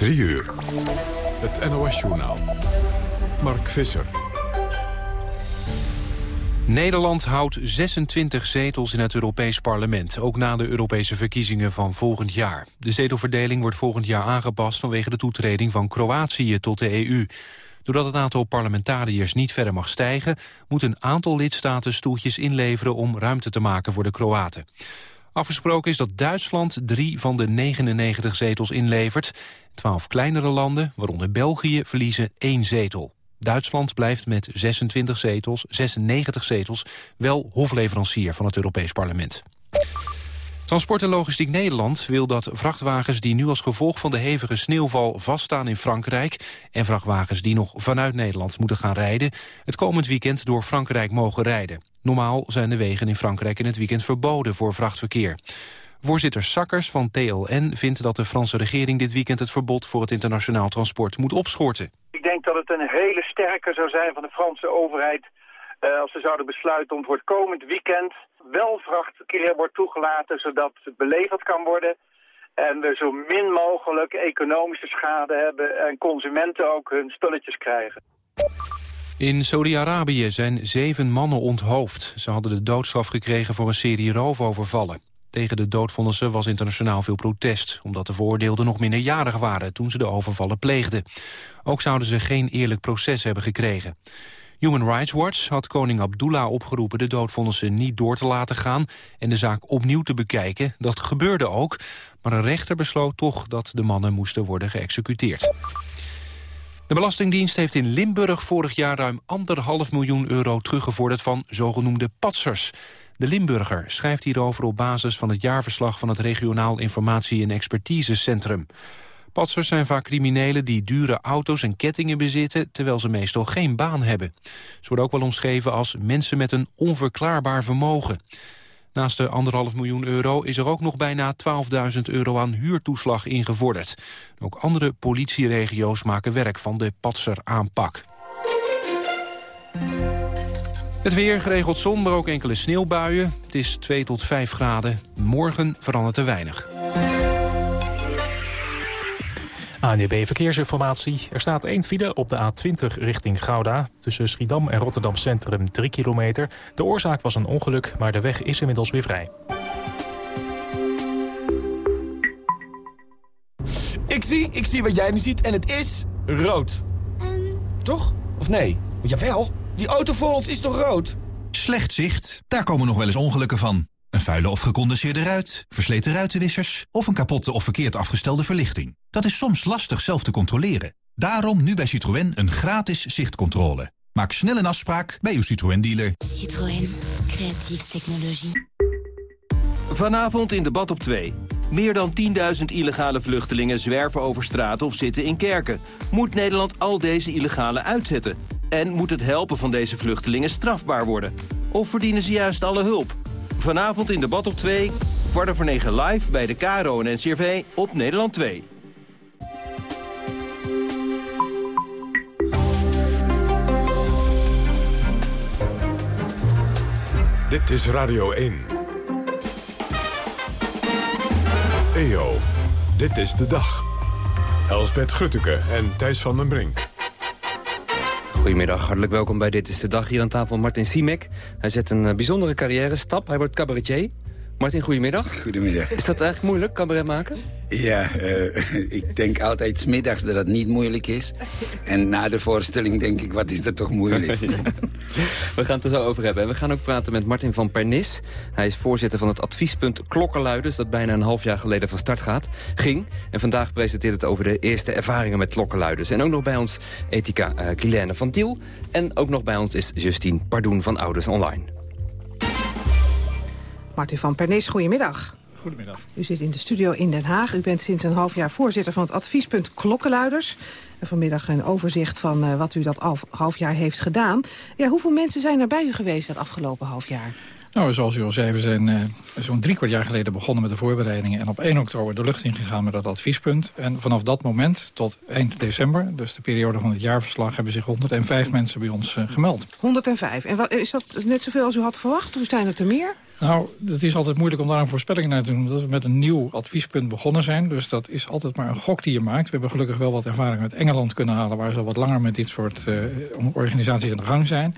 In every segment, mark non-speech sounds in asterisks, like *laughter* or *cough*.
3 uur. Het NOS-journaal. Mark Visser. Nederland houdt 26 zetels in het Europees Parlement... ook na de Europese verkiezingen van volgend jaar. De zetelverdeling wordt volgend jaar aangepast... vanwege de toetreding van Kroatië tot de EU. Doordat het aantal parlementariërs niet verder mag stijgen... moet een aantal lidstaten stoeltjes inleveren om ruimte te maken voor de Kroaten. Afgesproken is dat Duitsland drie van de 99 zetels inlevert. Twaalf kleinere landen, waaronder België, verliezen één zetel. Duitsland blijft met 26 zetels, 96 zetels, wel hofleverancier van het Europees Parlement. Transport en Logistiek Nederland wil dat vrachtwagens die nu als gevolg van de hevige sneeuwval vaststaan in Frankrijk en vrachtwagens die nog vanuit Nederland moeten gaan rijden, het komend weekend door Frankrijk mogen rijden. Normaal zijn de wegen in Frankrijk in het weekend verboden voor vrachtverkeer. Voorzitter Sakkers van TLN vindt dat de Franse regering dit weekend het verbod voor het internationaal transport moet opschorten. Ik denk dat het een hele sterke zou zijn van de Franse overheid uh, als ze zouden besluiten om voor het komend weekend wel vrachtverkeer wordt toegelaten zodat het beleverd kan worden. En we zo min mogelijk economische schade hebben en consumenten ook hun spulletjes krijgen. In Saudi-Arabië zijn zeven mannen onthoofd. Ze hadden de doodstraf gekregen voor een serie roofovervallen. Tegen de doodvonnissen was internationaal veel protest... omdat de veroordeelden nog minderjarig waren toen ze de overvallen pleegden. Ook zouden ze geen eerlijk proces hebben gekregen. Human Rights Watch had koning Abdullah opgeroepen de doodvonnissen niet door te laten gaan en de zaak opnieuw te bekijken. Dat gebeurde ook, maar een rechter besloot toch dat de mannen moesten worden geëxecuteerd. De Belastingdienst heeft in Limburg vorig jaar ruim anderhalf miljoen euro teruggevorderd van zogenoemde patsers. De Limburger schrijft hierover op basis van het jaarverslag van het Regionaal Informatie- en Expertisecentrum. Patsers zijn vaak criminelen die dure auto's en kettingen bezitten... terwijl ze meestal geen baan hebben. Ze worden ook wel omschreven als mensen met een onverklaarbaar vermogen. Naast de anderhalf miljoen euro is er ook nog bijna 12.000 euro aan huurtoeslag ingevorderd. Ook andere politieregio's maken werk van de patseraanpak. Het weer, geregeld zon, maar ook enkele sneeuwbuien. Het is 2 tot 5 graden. Morgen verandert er weinig. ANDB Verkeersinformatie. Er staat één file op de A20 richting Gouda. Tussen Schiedam en Rotterdam Centrum 3 kilometer. De oorzaak was een ongeluk, maar de weg is inmiddels weer vrij. Ik zie, ik zie wat jij nu ziet en het is rood. Toch? Of nee? Jawel, die auto voor ons is toch rood? Slecht zicht, daar komen nog wel eens ongelukken van. Een vuile of gecondenseerde ruit, versleten ruitenwissers... of een kapotte of verkeerd afgestelde verlichting. Dat is soms lastig zelf te controleren. Daarom nu bij Citroën een gratis zichtcontrole. Maak snel een afspraak bij uw Citroën-dealer. Citroën. Creatieve technologie. Vanavond in debat op 2. Meer dan 10.000 illegale vluchtelingen zwerven over straat of zitten in kerken. Moet Nederland al deze illegale uitzetten? En moet het helpen van deze vluchtelingen strafbaar worden? Of verdienen ze juist alle hulp? Vanavond in debat op 2, kwart voor 9 live bij de KRO en NCRV op Nederland 2. Dit is Radio 1. EO, dit is de dag. Elsbeth Grutteke en Thijs van den Brink. Goedemiddag, hartelijk welkom bij Dit is de Dag. Hier aan tafel Martin Siemek. Hij zet een eh, bijzondere carrière stap. Hij wordt cabaretier. Martin, goedemiddag. Goedemiddag. Is dat eigenlijk moeilijk, cabaret maken? Ja, uh, *laughs* ik denk altijd smiddags dat het niet moeilijk is. En na de voorstelling denk ik, wat is dat toch moeilijk. *laughs* We gaan het er zo over hebben. we gaan ook praten met Martin van Pernis. Hij is voorzitter van het adviespunt Klokkenluiders... dat bijna een half jaar geleden van start gaat, ging. En vandaag presenteert het over de eerste ervaringen met klokkenluiders. En ook nog bij ons Ethica uh, Guilaine van Tiel. En ook nog bij ons is Justine Pardoen van Ouders Online. Martin van Pernis, goedemiddag. Goedemiddag. U zit in de studio in Den Haag. U bent sinds een half jaar voorzitter van het adviespunt Klokkenluiders. En vanmiddag een overzicht van uh, wat u dat half jaar heeft gedaan. Ja, hoeveel mensen zijn er bij u geweest dat afgelopen half jaar? Nou, zoals u al zei, we zijn uh, zo'n drie kwart jaar geleden begonnen met de voorbereidingen... en op 1 oktober de lucht ingegaan met dat adviespunt. En vanaf dat moment tot eind december, dus de periode van het jaarverslag... hebben zich 105 mensen bij ons uh, gemeld. 105. En wat, is dat net zoveel als u had verwacht? Of zijn het er meer? Nou, het is altijd moeilijk om daar een voorspelling naar te doen... omdat we met een nieuw adviespunt begonnen zijn. Dus dat is altijd maar een gok die je maakt. We hebben gelukkig wel wat ervaring uit Engeland kunnen halen... waar ze wat langer met dit soort uh, organisaties aan de gang zijn.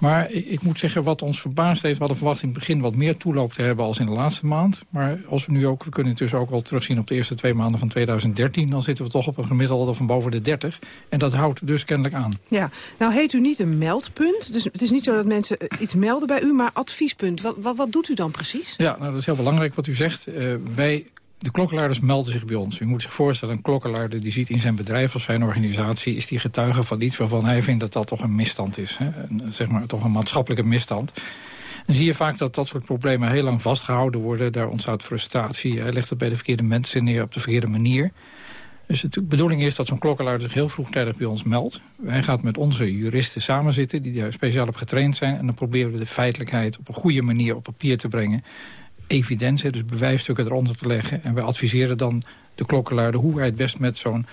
Maar ik moet zeggen, wat ons verbaasd heeft... we hadden verwacht in het begin wat meer toeloop te hebben als in de laatste maand. Maar als we nu ook, we kunnen intussen ook wel terugzien op de eerste twee maanden van 2013... dan zitten we toch op een gemiddelde van boven de 30. En dat houdt dus kennelijk aan. Ja, nou heet u niet een meldpunt. Dus het is niet zo dat mensen iets melden bij u, maar adviespunt. Wat, wat, wat doet u dan precies? Ja, nou, dat is heel belangrijk wat u zegt. Uh, wij de klokkenluiders melden zich bij ons. U moet zich voorstellen, een klokkenluider die ziet in zijn bedrijf of zijn organisatie... is die getuige van iets waarvan hij vindt dat dat toch een misstand is. Hè? Zeg maar toch een maatschappelijke misstand. Dan zie je vaak dat dat soort problemen heel lang vastgehouden worden. Daar ontstaat frustratie. Hij legt het bij de verkeerde mensen neer op de verkeerde manier. Dus de bedoeling is dat zo'n klokkenluider zich heel vroegtijdig bij ons meldt. Hij gaat met onze juristen samenzitten die daar speciaal op getraind zijn. En dan proberen we de feitelijkheid op een goede manier op papier te brengen evidentie, dus bewijsstukken eronder te leggen. En wij adviseren dan de klokkenluider hoe hij het best met zo'n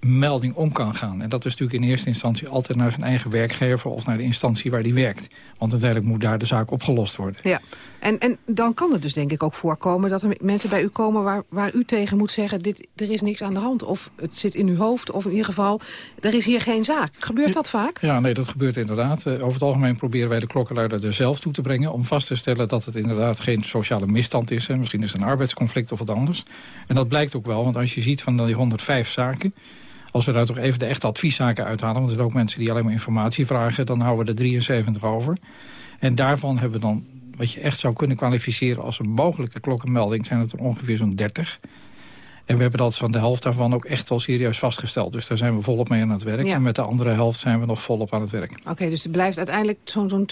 melding om kan gaan. En dat is natuurlijk in eerste instantie altijd naar zijn eigen werkgever... of naar de instantie waar die werkt. Want uiteindelijk moet daar de zaak opgelost worden. Ja, en, en dan kan het dus denk ik ook voorkomen... dat er mensen bij u komen waar, waar u tegen moet zeggen... Dit, er is niks aan de hand, of het zit in uw hoofd... of in ieder geval, er is hier geen zaak. Gebeurt dat vaak? Ja, nee, dat gebeurt inderdaad. Uh, over het algemeen proberen wij de klokkenluider er zelf toe te brengen... om vast te stellen dat het inderdaad geen sociale misstand is. Hè. Misschien is het een arbeidsconflict of wat anders. En dat blijkt ook wel, want als je ziet van die 105 zaken... Als we daar toch even de echte advieszaken uithalen... want er zijn ook mensen die alleen maar informatie vragen... dan houden we er 73 over. En daarvan hebben we dan, wat je echt zou kunnen kwalificeren... als een mogelijke klokkenmelding, zijn het er ongeveer zo'n 30... En we hebben dat van de helft daarvan ook echt wel serieus vastgesteld. Dus daar zijn we volop mee aan het werk. En met de andere helft zijn we nog volop aan het werk. Oké, dus er blijft uiteindelijk zo'n zo'n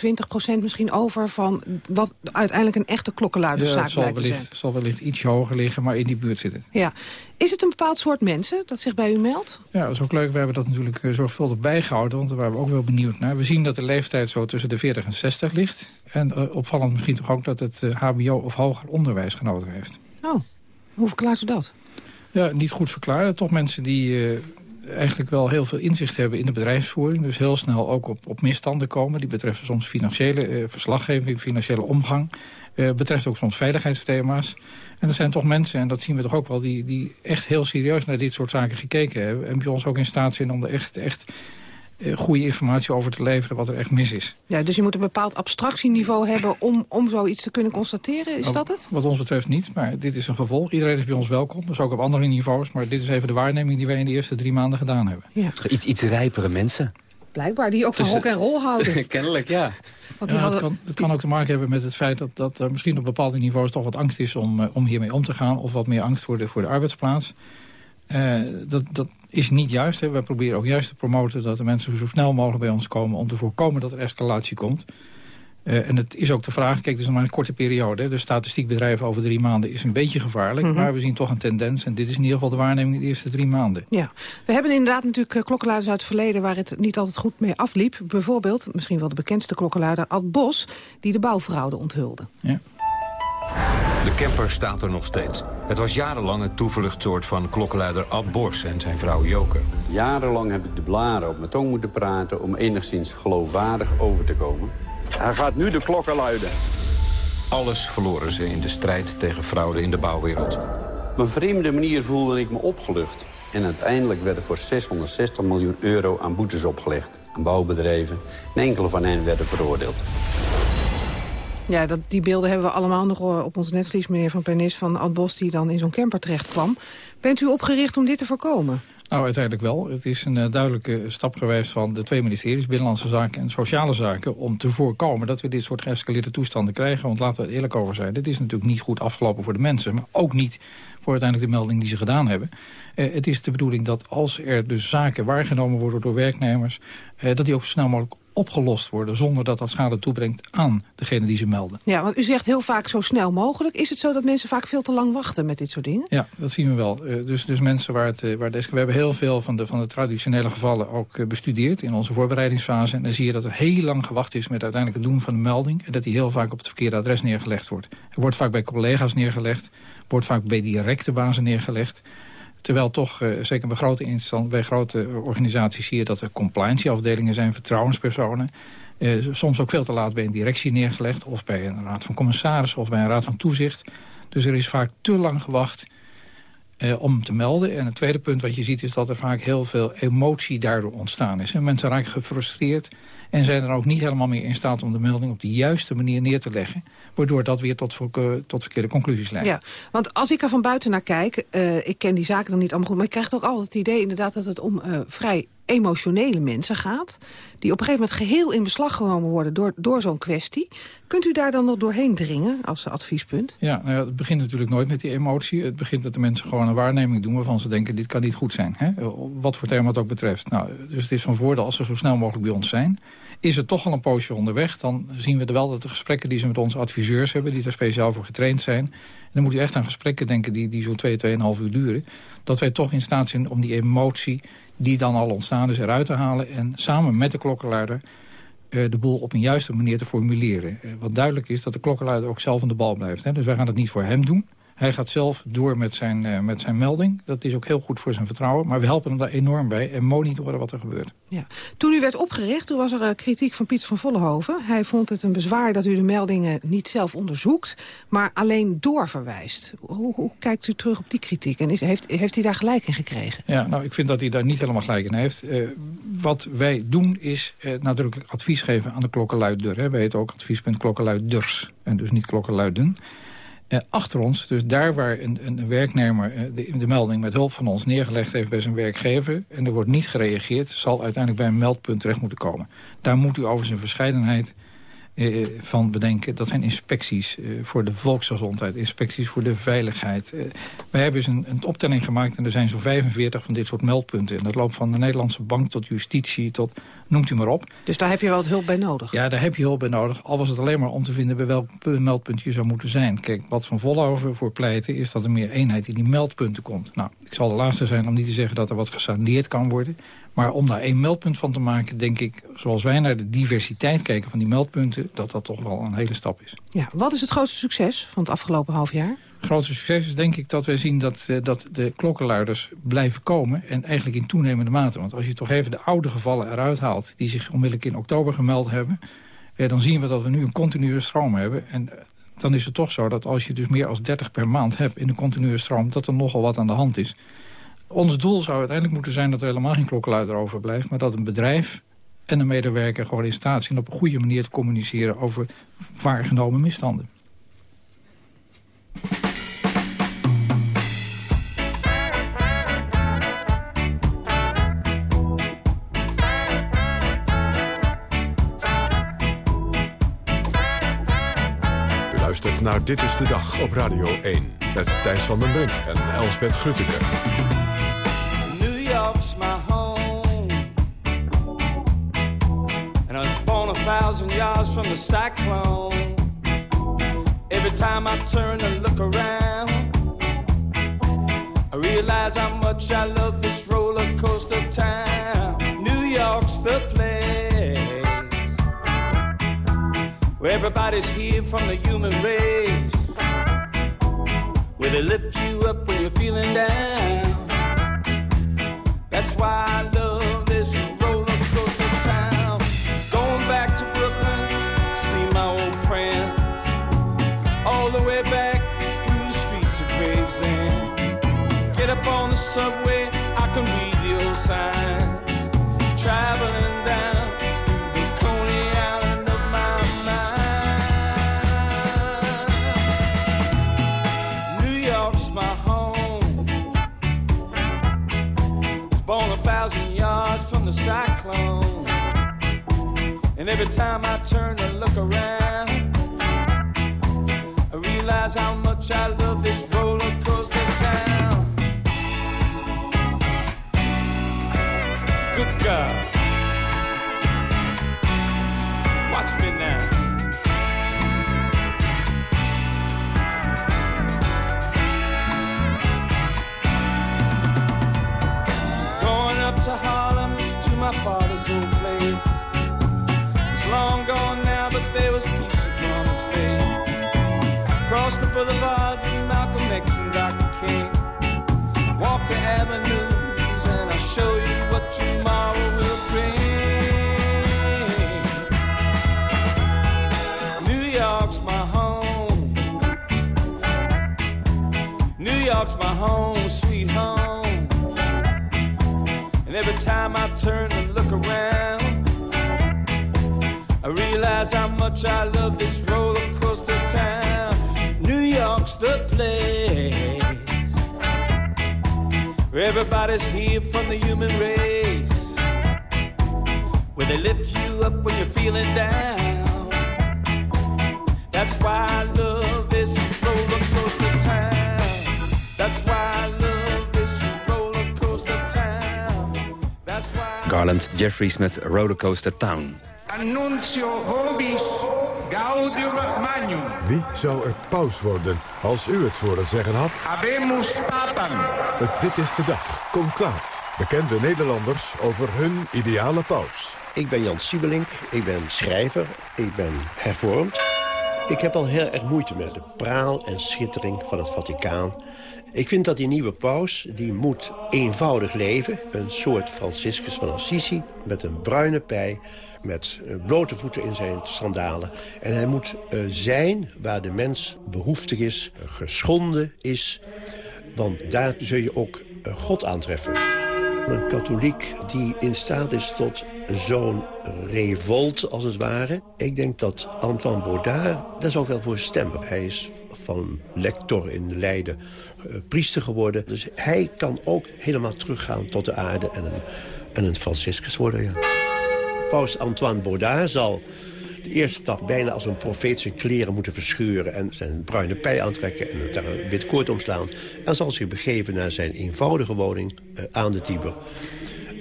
20% misschien over... van wat uiteindelijk een echte klokkenluiderszaak ja, zal wellicht, Het zal wellicht iets hoger liggen, maar in die buurt zit het. Ja. Is het een bepaald soort mensen dat zich bij u meldt? Ja, dat is ook leuk. We hebben dat natuurlijk eh, zorgvuldig bijgehouden. Want daar waren we ook wel benieuwd naar. We zien dat de leeftijd zo tussen de 40 en 60 ligt. En uh, opvallend misschien toch ook dat het uh, hbo of hoger onderwijs genoten heeft. Oh, hoe verklaart u dat? Ja, niet goed verklaren. Toch mensen die uh, eigenlijk wel heel veel inzicht hebben in de bedrijfsvoering. Dus heel snel ook op, op misstanden komen. Die betreffen soms financiële uh, verslaggeving, financiële omgang. Uh, betreft ook soms veiligheidsthema's. En er zijn toch mensen, en dat zien we toch ook wel... die, die echt heel serieus naar dit soort zaken gekeken hebben. En bij ons ook in staat zijn om er echt, echt goede informatie over te leveren wat er echt mis is. Ja, dus je moet een bepaald abstractieniveau hebben om, om zoiets te kunnen constateren. Is nou, dat het? Wat ons betreft niet, maar dit is een gevolg. Iedereen is bij ons welkom, dus ook op andere niveaus. Maar dit is even de waarneming die wij in de eerste drie maanden gedaan hebben. Ja. Iets, iets rijpere mensen. Blijkbaar, die ook van rock en roll houden. *laughs* Kennelijk, ja. Want ja, het, kan, het kan ook te maken hebben met het feit dat, dat er misschien op bepaalde niveaus toch wat angst is om, uh, om hiermee om te gaan. Of wat meer angst voor de, voor de arbeidsplaats. Uh, dat, dat is niet juist. Hè. Wij proberen ook juist te promoten dat de mensen zo snel mogelijk bij ons komen... om te voorkomen dat er escalatie komt. Uh, en het is ook de vraag, kijk, het is nog maar een korte periode. Hè. De statistiekbedrijven over drie maanden is een beetje gevaarlijk. Mm -hmm. Maar we zien toch een tendens. En dit is in ieder geval de waarneming in de eerste drie maanden. Ja, we hebben inderdaad natuurlijk uh, klokkenluiders uit het verleden... waar het niet altijd goed mee afliep. Bijvoorbeeld, misschien wel de bekendste klokkenluider Ad Bos... die de bouwfraude onthulde. Ja. De camper staat er nog steeds. Het was jarenlang het toevluchtsoord van klokkenluider Ad Bos en zijn vrouw Joke. Jarenlang heb ik de blaren op mijn tong moeten praten... om enigszins geloofwaardig over te komen. Hij gaat nu de klokken luiden. Alles verloren ze in de strijd tegen fraude in de bouwwereld. Op een vreemde manier voelde ik me opgelucht. En uiteindelijk werden voor 660 miljoen euro aan boetes opgelegd. Aan bouwbedrijven. En enkele van hen werden veroordeeld. Ja, dat, die beelden hebben we allemaal nog op ons netvlies, meneer Van Pernis... van Ad Bos, die dan in zo'n camper terecht kwam. Bent u opgericht om dit te voorkomen? Nou, uiteindelijk wel. Het is een uh, duidelijke stap geweest van de twee ministeries... Binnenlandse Zaken en Sociale Zaken... om te voorkomen dat we dit soort geëscaleerde toestanden krijgen. Want laten we het eerlijk over zijn. Dit is natuurlijk niet goed afgelopen voor de mensen... maar ook niet voor uiteindelijk de melding die ze gedaan hebben. Uh, het is de bedoeling dat als er dus zaken waargenomen worden door werknemers... Dat die ook zo snel mogelijk opgelost worden... zonder dat dat schade toebrengt aan degene die ze melden. Ja, want u zegt heel vaak zo snel mogelijk. Is het zo dat mensen vaak veel te lang wachten met dit soort dingen? Ja, dat zien we wel. Uh, dus, dus mensen waar het, uh, waar het We hebben heel veel van de, van de traditionele gevallen ook uh, bestudeerd... in onze voorbereidingsfase. En dan zie je dat er heel lang gewacht is met uiteindelijk het doen van de melding... en dat die heel vaak op het verkeerde adres neergelegd wordt. Er wordt vaak bij collega's neergelegd. Wordt vaak bij directe bazen neergelegd. Terwijl toch, uh, zeker bij grote, bij grote organisaties... zie je dat er complianceafdelingen zijn, vertrouwenspersonen. Uh, soms ook veel te laat bij een directie neergelegd... of bij een raad van commissarissen of bij een raad van toezicht. Dus er is vaak te lang gewacht uh, om te melden. En het tweede punt wat je ziet is dat er vaak heel veel emotie daardoor ontstaan is. En mensen raken gefrustreerd en zijn er ook niet helemaal meer in staat om de melding op de juiste manier neer te leggen. Waardoor dat weer tot, tot verkeerde conclusies leidt. Ja, want als ik er van buiten naar kijk, uh, ik ken die zaken dan niet allemaal goed... maar ik krijg toch altijd het idee inderdaad dat het om uh, vrij emotionele mensen gaat... die op een gegeven moment geheel in beslag genomen worden door, door zo'n kwestie. Kunt u daar dan nog doorheen dringen als adviespunt? Ja, nou ja, het begint natuurlijk nooit met die emotie. Het begint dat de mensen gewoon een waarneming doen... waarvan ze denken, dit kan niet goed zijn. Hè? Wat voor thema het ook betreft. Nou, dus het is van voordeel als ze zo snel mogelijk bij ons zijn... Is het toch al een poosje onderweg, dan zien we er wel dat de gesprekken die ze met onze adviseurs hebben... die er speciaal voor getraind zijn... en dan moet u echt aan gesprekken denken die, die zo'n 2, 2,5 uur duren... dat wij toch in staat zijn om die emotie die dan al ontstaan is eruit te halen... en samen met de klokkenluider uh, de boel op een juiste manier te formuleren. Uh, wat duidelijk is dat de klokkenluider ook zelf aan de bal blijft. Dus wij gaan het niet voor hem doen. Hij gaat zelf door met zijn, uh, met zijn melding. Dat is ook heel goed voor zijn vertrouwen. Maar we helpen hem daar enorm bij en monitoren wat er gebeurt. Ja. Toen u werd opgericht, toen was er uh, kritiek van Pieter van Vollenhoven. Hij vond het een bezwaar dat u de meldingen niet zelf onderzoekt... maar alleen doorverwijst. Hoe, hoe kijkt u terug op die kritiek? En is, heeft, heeft hij daar gelijk in gekregen? Ja, nou, ik vind dat hij daar niet helemaal gelijk in heeft. Uh, wat wij doen is nadrukkelijk advies geven aan de klokkenluider. Hè. Wij heten ook adviespunt klokkenluiders en dus niet klokkenluiden. Uh, achter ons, dus daar waar een, een werknemer de, de, melding met hulp van ons neergelegd heeft bij zijn werkgever... en er wordt niet gereageerd, zal uiteindelijk bij een meldpunt terecht moeten komen. Daar moet u over zijn verscheidenheid uh, van bedenken. Dat zijn inspecties voor de volksgezondheid, inspecties voor de veiligheid. wij hebben dus een, een, optelling gemaakt en er zijn zo'n 45 van dit soort meldpunten. En dat loopt van de Nederlandse bank tot justitie tot noemt u maar op. Dus daar heb je wel wat hulp bij nodig? Ja, daar heb je hulp bij nodig. Al was het alleen maar om te vinden bij welk meldpunt je zou moeten zijn. Kijk, wat Van Vollenhoven voor pleiten is dat er meer eenheid in die meldpunten komt. Nou, ik zal de laatste zijn om niet te zeggen dat er wat gesaneerd kan worden. Maar om daar één meldpunt van te maken, denk ik... zoals wij naar de diversiteit kijken van die meldpunten... dat dat toch wel een hele stap is. Ja, wat is het grootste succes van het afgelopen half jaar? Het grootste succes is denk ik dat wij zien dat, uh, dat de klokkenluiders blijven komen. En eigenlijk in toenemende mate. Want als je toch even de oude gevallen eruit haalt... die zich onmiddellijk in oktober gemeld hebben... Eh, dan zien we dat we nu een continue stroom hebben. En uh, dan is het toch zo dat als je dus meer dan 30 per maand hebt... in een continue stroom, dat er nogal wat aan de hand is. Ons doel zou uiteindelijk moeten zijn dat er helemaal geen klokkenluider overblijft... maar dat een bedrijf en een medewerker gewoon in staat zijn... op een goede manier te communiceren over waargenomen misstanden. luistert naar Dit is de Dag op Radio 1. Met Thijs van den Brink en Elsbeth Grutteke. York's my home. And I was born a thousand yards from the cyclone. Every time I turn and look around, I realize how much I love this roller coaster town. New York's the place where everybody's here from the human race, where they lift you up when you're feeling down. That's why I love this roller coaster town. Going back to Brooklyn, see my old friend all the way back through the streets of Gravesend. Get up on the subway, the cyclone. And every time I turn and look around, I realize how much I love this roller coaster town. Good God. Father's. It's long gone now, but there was peace upon his face. Across the boulevards of Malcolm X and Dr. King. Walked the avenues and I'll show you what tomorrow will bring. New York's my home. New York's my home, sweet home. And every time I turn to look around, much I love this roller coaster town. New York's the place where everybody's here from the human race, where they lift you up when you're feeling down. That's why I love this roller coaster town. That's why I love this roller coaster town. That's why. Garland Jeffries met Rollercoaster Town. Annuncio vobis gaudium magnum. Wie zou er paus worden als u het voor het zeggen had? Habemus papam. Het Dit is de Dag, Conclaaf. Bekende Nederlanders over hun ideale paus. Ik ben Jan Siebelink, ik ben schrijver, ik ben hervormd. Ik heb al heel erg moeite met de praal en schittering van het Vaticaan. Ik vind dat die nieuwe paus, die moet eenvoudig leven. Een soort Franciscus van Assisi met een bruine pij met eh, blote voeten in zijn sandalen. En hij moet uh, zijn waar de mens behoeftig is, geschonden is. Want daar zul je ook uh, God aantreffen. Een katholiek die in staat is tot zo'n revolt, als het ware. Ik denk dat Antoine Baudard daar zou wel voor stemmen. Hij is van lector in Leiden priester geworden. Dus hij kan ook helemaal teruggaan tot de aarde en een, en een Franciscus worden, ja. Paus Antoine Baudard zal de eerste dag bijna als een profeet zijn kleren moeten verscheuren... en zijn bruine pij aantrekken en daar een wit koord omslaan. En zal zich begeven naar zijn eenvoudige woning uh, aan de Tiber.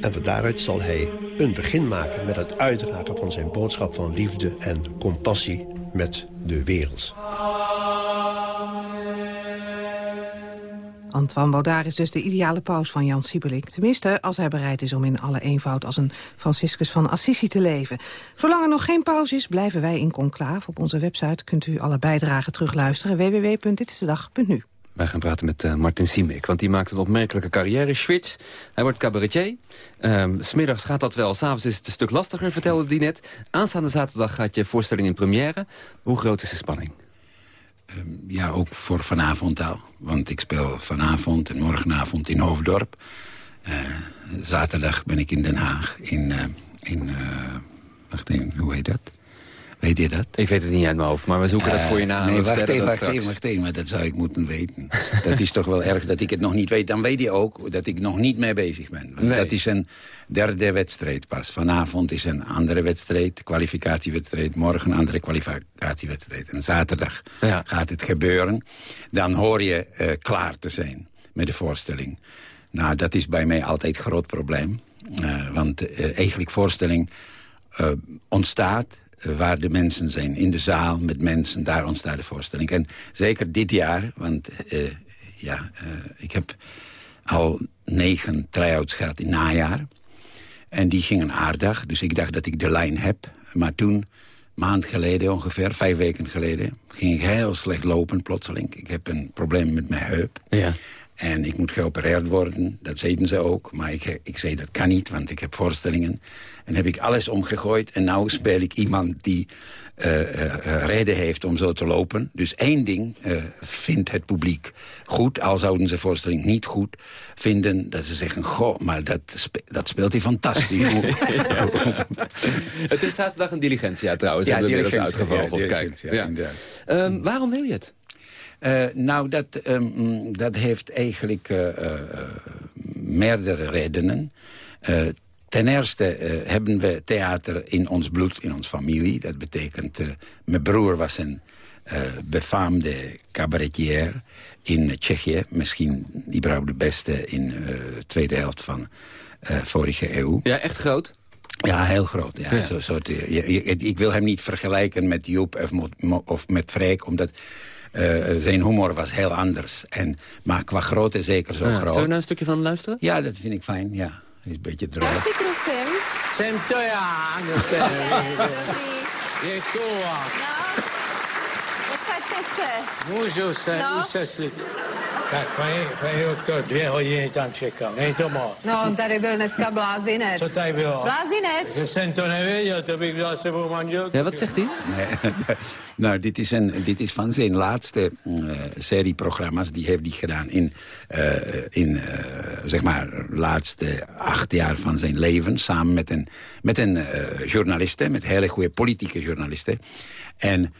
En van daaruit zal hij een begin maken met het uitdragen van zijn boodschap van liefde en compassie met de wereld. Antoine Baudard is dus de ideale paus van Jan Siebelink. Tenminste, als hij bereid is om in alle eenvoud als een Franciscus van Assisi te leven. Zolang er nog geen pauze is, blijven wij in conclave. Op onze website kunt u alle bijdragen terugluisteren. www.ditistedag.nu wij gaan praten met uh, Martin Siemek, want die maakt een opmerkelijke carrière-switch. Hij wordt cabaretier. Um, smiddags gaat dat wel, s'avonds is het een stuk lastiger, vertelde hij net. Aanstaande zaterdag gaat je voorstelling in première. Hoe groot is de spanning? Um, ja, ook voor vanavond al. Want ik speel vanavond en morgenavond in Hoofddorp. Uh, zaterdag ben ik in Den Haag. In, uh, in wacht even, hoe heet dat? Weet je dat? Ik weet het niet uit mijn hoofd, maar we zoeken uh, dat voor je na. Nee, wacht even, wacht even, wacht even, maar dat zou ik moeten weten. *laughs* dat is toch wel erg dat ik het nog niet weet. Dan weet je ook dat ik nog niet mee bezig ben. Want nee. dat is een derde wedstrijd pas. Vanavond is een andere wedstrijd, kwalificatiewedstrijd. Morgen een andere kwalificatiewedstrijd. En zaterdag ja. gaat het gebeuren. Dan hoor je uh, klaar te zijn met de voorstelling. Nou, dat is bij mij altijd een groot probleem. Uh, want eigenlijk voorstelling ontstaat waar de mensen zijn. In de zaal, met mensen, daar ontstaat de voorstelling. En zeker dit jaar, want uh, ja, uh, ik heb al negen try-outs gehad in najaar. En die gingen aardig, dus ik dacht dat ik de lijn heb. Maar toen, maand geleden ongeveer, vijf weken geleden... ging ik heel slecht lopen plotseling. Ik heb een probleem met mijn heup. Ja. En ik moet geopereerd worden, dat zeiden ze ook. Maar ik, ik zei, dat kan niet, want ik heb voorstellingen. En heb ik alles omgegooid. En nu speel ik iemand die uh, uh, reden heeft om zo te lopen. Dus één ding uh, vindt het publiek goed. Al zouden ze voorstelling niet goed vinden. Dat ze zeggen, goh, maar dat, spe dat speelt hij fantastisch. *laughs* het is zaterdag een diligentia trouwens. Ja, hebben we uitgevogeld. Ja, Kijk. Ja, ja. Um, waarom wil je het? Uh, nou, dat, um, dat heeft eigenlijk uh, uh, meerdere redenen. ten eerste hebben we theater in ons bloed, in onze familie. Dat betekent, mijn broer was een befaamde cabaretier in Tsjechië. Misschien überhaupt de beste in de tweede helft van vorige eeuw. Ja, echt groot? Ja, heel groot. Ja. ja. Zo, soort, ik wil hem niet vergelijken met Joep of, of met Freek, omdat... Uh, zijn humor was heel anders. En, maar qua grootte zeker zo ja, groot. Zullen we naar een stukje van luisteren? Ja, dat vind ik fijn. Ja, is een beetje droog. Sento ja, Je toa. No. Posaďte se. Můžu se, No. useslit. Tak paní, paní doktor, dvě hodiny tam čekám, není to moc. No, on tady byl dneska blázinec. Co tady bylo? Blázinec. Že jsem to nevěděl, to bych vzal s sebou manželku. Ja, wat zegt hij? Nee, *laughs* nou, dit is, een, dit is van zijn laatste uh, serie programma's. Die heeft hij gedaan in, uh, in uh, zeg maar, laatste acht jaar van zijn leven. Samen met een, met een journaliste, met hele goede politieke journalisten. En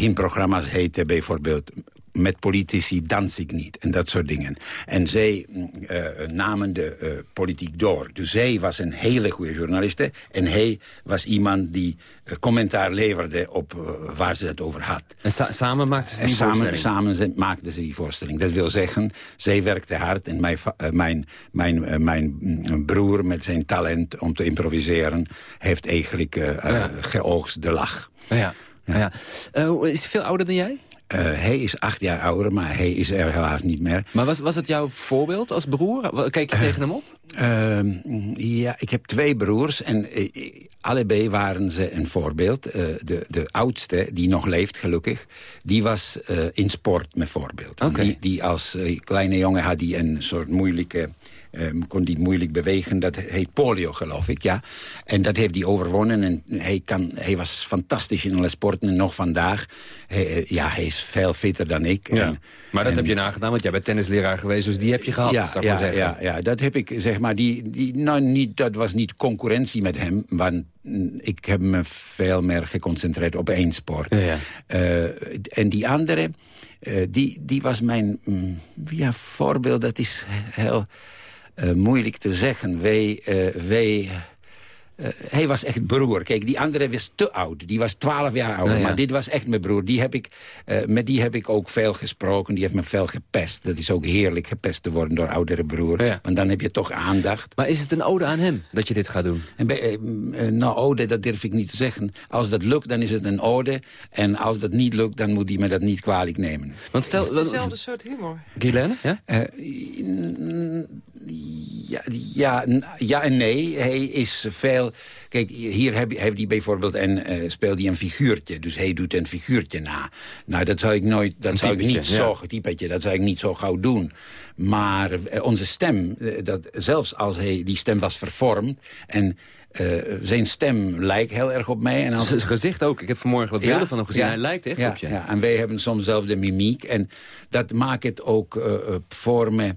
hun programma's heten bijvoorbeeld met politici dans ik niet. En dat soort dingen. En zij uh, namen de uh, politiek door. Dus zij was een hele goede journaliste. En hij was iemand die uh, commentaar leverde op waar ze het over had. En sa samen maakten ze die samen, voorstelling? Samen maakten ze die voorstelling. Dat wil zeggen, zij werkte hard. En mijn, mijn, mijn, mijn mm, broer met zijn talent om te improviseren... heeft eigenlijk ja. geoogst de lach. Ja. Ja. Ja. is hij veel ouder dan jij? Uh, hij is acht jaar ouder, maar hij is er helaas niet meer. Maar was, was het jouw voorbeeld als broer? Keek je uh, tegen hem op? Uh, ja, ik heb twee broers en allebei waren ze een voorbeeld. de, de oudste, die nog leeft gelukkig, die was in sport bijvoorbeeld. Okay. Die, die als kleine jongen had die een soort moeilijke... Um, kon die moeilijk bewegen. Dat heet polio, geloof ik, ja. En dat heeft hij overwonnen. En hij, kan, hij was fantastisch in alle sporten. En nog vandaag, hij, ja, hij is veel fitter dan ik. Ja. En, maar dat en, heb je nagedaan, want jij bent tennisleraar geweest. Dus die heb je gehad, ja, zou ik ja, zeggen. Ja, ja, dat heb ik, zeg maar, die, die, nou, niet, dat was niet concurrentie met hem. Want ik heb me veel meer geconcentreerd op één sport. Ja. Uh, en die andere, uh, die, die was mijn mm, ja, voorbeeld. Dat is heel... Uh, moeilijk te zeggen. Wij, uh, wij, uh, hij was echt broer. Kijk, die andere was te oud. Die was twaalf jaar ja. Maar dit was echt mijn broer. Die heb ik, met die heb ik ook veel gesproken. Die heeft me veel gepest. Dat is ook heerlijk gepest te worden door oudere broer. Ja. Want dan heb je toch aandacht. Maar is het een ode aan hem dat je dit gaat doen? En bij, nou, ode, dat durf ik niet te zeggen. Als dat lukt, dan is het een ode. En als dat niet lukt, dan moet hij me dat niet kwalijk nemen. Want stel, Het is hetzelfde soort humor. Guylaine, ja? Ja, ja, ja en nee. Hij is veel... Kijk, hier heb, heeft hij bijvoorbeeld en uh, speelt hij een figuurtje. Dus hij doet een figuurtje na. Nou, dat zou ik nooit... Dat Een zou ik niet ja. zo... Typetje, dat zou ik niet zo gauw doen. Maar uh, onze stem, uh, dat, zelfs als hij, die stem was vervormd... en uh, zijn stem lijkt heel erg op mij. En als... Zijn gezicht ook. Ik heb vanmorgen wat beelden Ja, van hem gezien. ja, Hij lijkt echt ja, op je. Ja, en wij hebben soms zelf de mimiek. En dat maakt het ook uh, voor me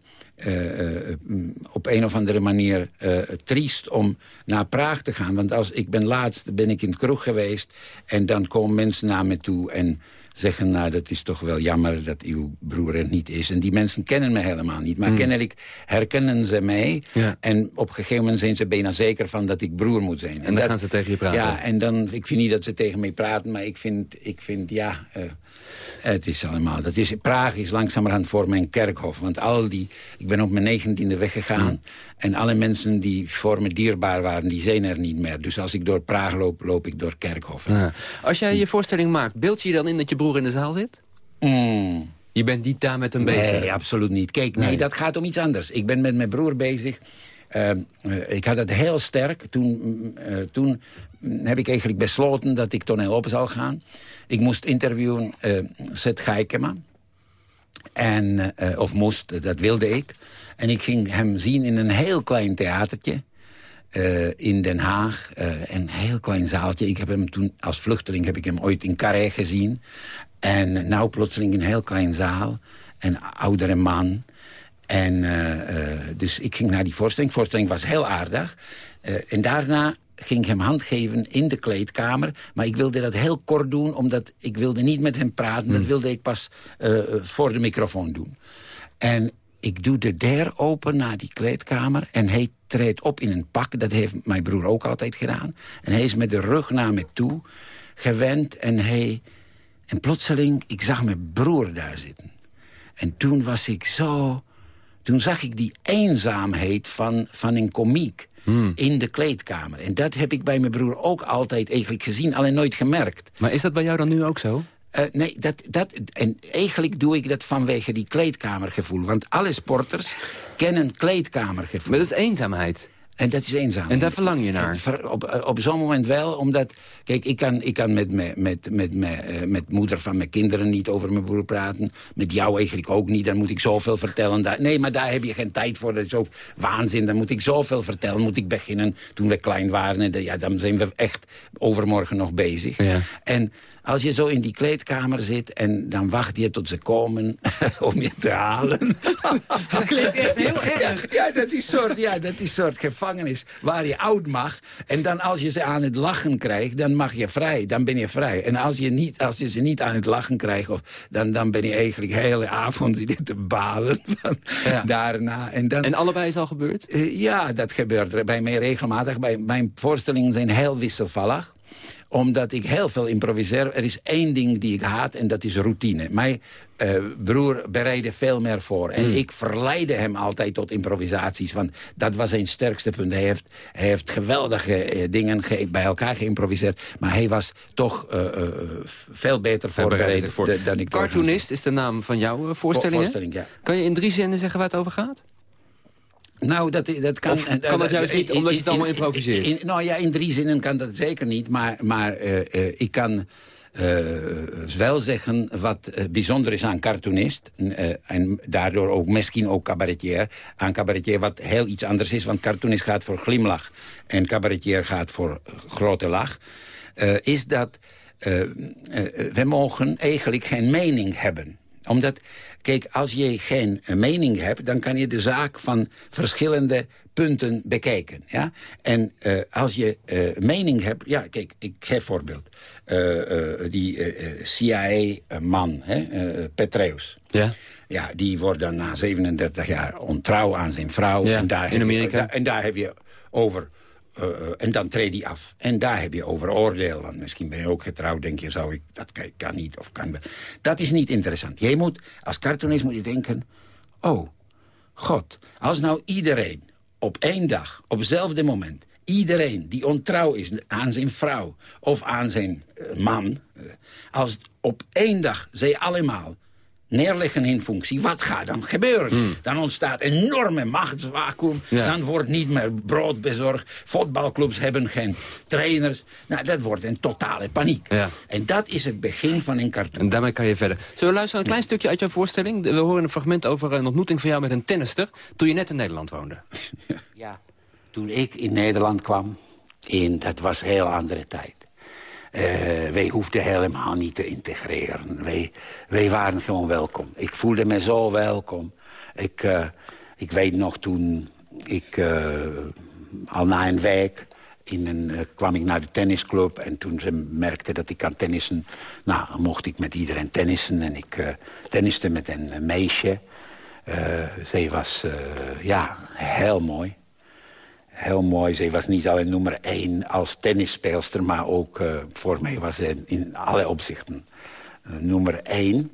op een of andere manier uh, triest om naar Praag te gaan. Want als ik ben laatst ben ik in het kroeg geweest... en dan komen mensen naar me toe en zeggen... nou, dat is toch wel jammer dat uw broer er niet is. En die mensen kennen me helemaal niet. Maar Mm. kennelijk herkennen ze mij. Ja. En op een gegeven moment zijn ze bijna zeker van dat ik broer moet zijn. En dan dat- gaan ze tegen je praten. Ja, en dan, ik vind niet dat ze tegen mij praten, maar ik vind, ik vind ja... eh, het is allemaal... Dat is, Praag is langzamerhand voor mijn kerkhof. Want al die... Ik ben op mijn negentiende weggegaan. Mm. En alle mensen die voor me dierbaar waren, die zijn er niet meer. Dus als ik door Praag loop, loop ik door kerkhoffen. Ja. Als jij je voorstelling maakt, beeld je je dan in dat je broer in de zaal zit? Mm. Je bent niet daar met hem bezig? Nee, absoluut niet. Kijk, nee, Nee. dat gaat om iets anders. Ik ben met mijn broer bezig. Uh, uh, ik had het heel sterk. Toen, uh, toen mm, heb ik eigenlijk besloten dat ik toneel op zal gaan. Ik moest interviewen uh, Seth Geikema. En, uh, of moest, dat wilde ik. En ik ging hem zien in een heel klein theatertje. uh, in Den Haag. Een heel klein zaaltje. Ik heb hem toen als vluchteling heb ik hem ooit in Carré gezien. En nou plotseling een heel klein zaal. Een oudere man. En dus ik ging naar die voorstelling. De voorstelling was heel aardig. En daarna ging ik hem hand geven in de kleedkamer. Maar ik wilde dat heel kort doen, omdat ik wilde niet met hem praten. Dat wilde ik pas uh, voor de microfoon doen. En ik doe de deur open naar die kleedkamer en hij treedt op in een pak. Dat heeft mijn broer ook altijd gedaan. En hij is met de rug naar me toe gewend en hij... En plotseling, ik zag mijn broer daar zitten. En toen was ik zo... Toen zag ik die eenzaamheid van, van een komiek Hmm. in de kleedkamer. En dat heb ik bij mijn broer ook altijd eigenlijk gezien, alleen nooit gemerkt. Maar is dat bij jou dan nu ook zo? Uh, nee, dat, dat, en eigenlijk doe ik dat vanwege die kleedkamergevoel. Want alle sporters kennen kleedkamergevoel. Maar dat is eenzaamheid. En dat is eenzaam. En daar verlang je naar? Ver, op eh, op zo'n moment wel, omdat... Kijk, ik kan, ik kan met, me, met, met, me, uh, met moeder van mijn kinderen niet over mijn broer praten. Met jou eigenlijk ook niet. Dan moet ik zoveel vertellen. Daar, nee, maar daar heb je geen tijd voor. Dat is ook waanzin. Dan moet ik zoveel vertellen. moet ik beginnen toen we klein waren. En ja, dan zijn we echt overmorgen nog bezig. Ja. En als je zo in die kleedkamer zit en dan wacht je tot ze komen *laughs* om je te halen. *laughs* Dat klinkt echt heel erg. Ja, dat is soort, ja, dat is soort gevangenis waar je oud mag. En dan als je ze aan het lachen krijgt, dan mag je vrij. Dan ben je vrij. En als je, niet, als je ze niet aan het lachen krijgt, of, dan, dan ben je eigenlijk de hele avond te balen. *laughs* Van, Ja. Daarna. En, dan, En allebei is al gebeurd? Eh, ja, dat gebeurt bij mij regelmatig. Bij, mijn voorstellingen zijn heel wisselvallig omdat ik heel veel improviseer. Er is één ding die ik haat en dat is routine. Mijn eh, broer bereidde veel meer voor. En Hmm. ik verleidde hem altijd tot improvisaties. Want dat was zijn sterkste punt. Hij heeft, hij heeft geweldige eh, dingen ge- bij elkaar geïmproviseerd. Maar hij was toch eh, veel beter voorbereid voor. dan ik. Cartoonist is de naam van jouw voorstelling? Voorstelling, ja. Kan je in drie zinnen zeggen waar het over gaat? Nou, dat, dat kan... Of kan dat juist niet, omdat je het allemaal improviseert? in- nou ja, in drie zinnen kan dat zeker niet. Maar, maar eh, eh, ik kan eh, wel zeggen wat eh, bijzonder is aan cartoonist. eh, en daardoor ook misschien ook cabaretier. Aan cabaretier wat heel iets anders is. Want cartoonist gaat voor glimlach. En cabaretier gaat voor grote lach. eh, is dat eh, eh, we mogen eigenlijk geen mening hebben omdat, kijk, als je geen mening hebt... dan kan je de zaak van verschillende punten bekijken. Ja? En eh, als je eh, mening hebt... Ja, kijk, ik geef voorbeeld. Eh, die CIA-man, hè, Petraeus. Ja. Ja, die wordt dan na 37 jaar ontrouw aan zijn vrouw. Ja, en daar in je- Amerika. en daar heb je over... eh, eh, en dan treedt hij af. En daar heb je over oordeel. Want misschien ben je ook getrouwd, denk je, zou ik, dat kan, niet of kan. Dat is niet interessant. Je moet, als cartoonist moet je denken... Oh, god, als nou iedereen op één dag, op hetzelfde moment... iedereen die ontrouw is aan zijn vrouw of aan zijn eh, man... als op één dag zij allemaal neerleggen in functie, wat gaat dan gebeuren? Dan ontstaat een enorme machtsvacuum. Ja. Dan wordt niet meer brood bezorgd. Voetbalclubs hebben geen trainers. Nou, dat wordt een totale paniek. Ja. En dat is het begin van een cartoon. En daarmee kan je verder. Zullen we luisteren een klein stukje uit jouw voorstelling? We horen een fragment over een ontmoeting van jou met een tennister... toen je net in Nederland woonde. *laughs* Ja, toen ik in Nederland kwam, in, dat was een heel andere tijd. Eh, wij hoefden helemaal niet te integreren. Wij, waren gewoon welkom. Ik voelde me zo welkom. Ik, eh, weet nog toen ik eh, al na een week in een, kwam ik naar de tennisclub. En toen ze merkten dat ik kan tennissen... nou, mocht ik met iedereen tennissen. En ik tenniste met een meisje. Eh, zij was, ja, heel mooi heel mooi. Zij was niet alleen nummer één als tennisspeelster... maar ook eh, voor mij was ze in alle opzichten eh, nummer één.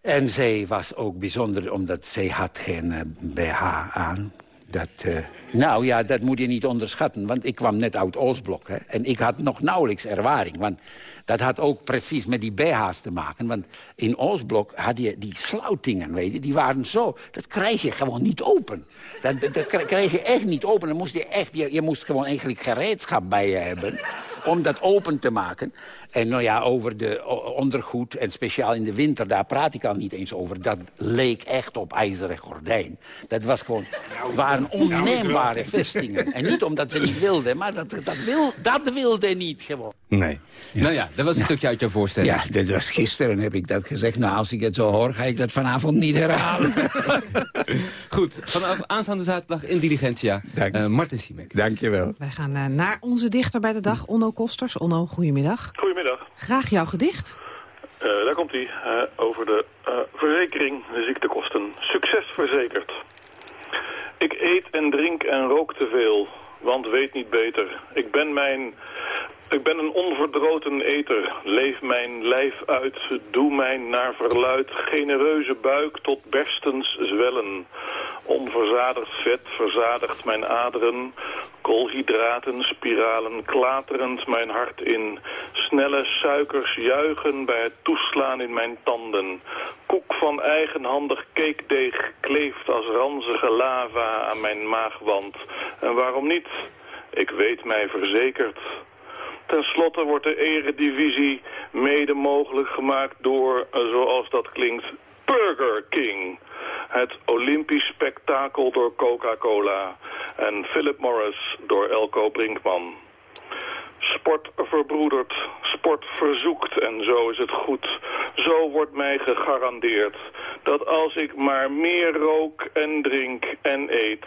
En zij was ook bijzonder omdat zij had geen eh, BH aan. Dat, eh, nou ja, dat moet je niet onderschatten. Want ik kwam net uit Oostblok. Hè, en ik had nog nauwelijks ervaring. Want dat had ook precies met die BH's te maken. Want in Oostblok had je die sloutingen, weet je. Die waren zo, dat krijg je gewoon niet open. Dat, dat krijg je echt niet open. Dan moest je, echt, je, je moest gewoon eigenlijk gereedschap bij je hebben... om dat open te maken. En nou ja, over de ondergoed en speciaal in de winter... daar praat ik al niet eens over. Dat leek echt op ijzeren gordijn. Dat was gewoon, waren onneembare vestingen. En niet omdat ze niet wilden, maar dat, dat, wil, dat wilde niet gewoon. Nee. Nou ja, dat was een stukje uit jouw voorstelling. Ja, dat was gisteren heb ik dat gezegd. Nou, als ik het zo hoor, ga ik dat vanavond niet herhalen. *laughs* Goed, vanaf aanstaande zaterdag in Diligentia. Dank. Eh, Martin Siemek. Dank je wel. Wij gaan eh, naar onze dichter bij de dag, Onno Kosters. Onno, goedemiddag. Goedemiddag. Graag jouw gedicht. Eh, daar komt hij. over de eh, verzekering de ziektekosten. Succes verzekerd. Ik eet en drink en rook te veel, want weet niet beter. Ik ben mijn... Ik ben een onverdroten eter, leef mijn lijf uit, doe mijn naar verluid genereuze buik tot berstens zwellen. Onverzadigd vet verzadigt mijn aderen, Koolhydraten, spiralen klaterend mijn hart in. Snelle suikers juichen bij het toeslaan in mijn tanden. Koek van eigenhandig cakedeeg kleeft als ranzige lava aan mijn maagwand. En waarom niet? Ik weet mij verzekerd. Ten slotte wordt de eredivisie mede mogelijk gemaakt door, eh, zoals dat klinkt, Burger King. Het Olympisch spektakel door Coca-Cola. En Philip Morris door Elko Brinkman. Sport verbroedert, sport verzoekt en zo is het goed. Zo wordt mij gegarandeerd dat als ik maar meer rook en drink en eet...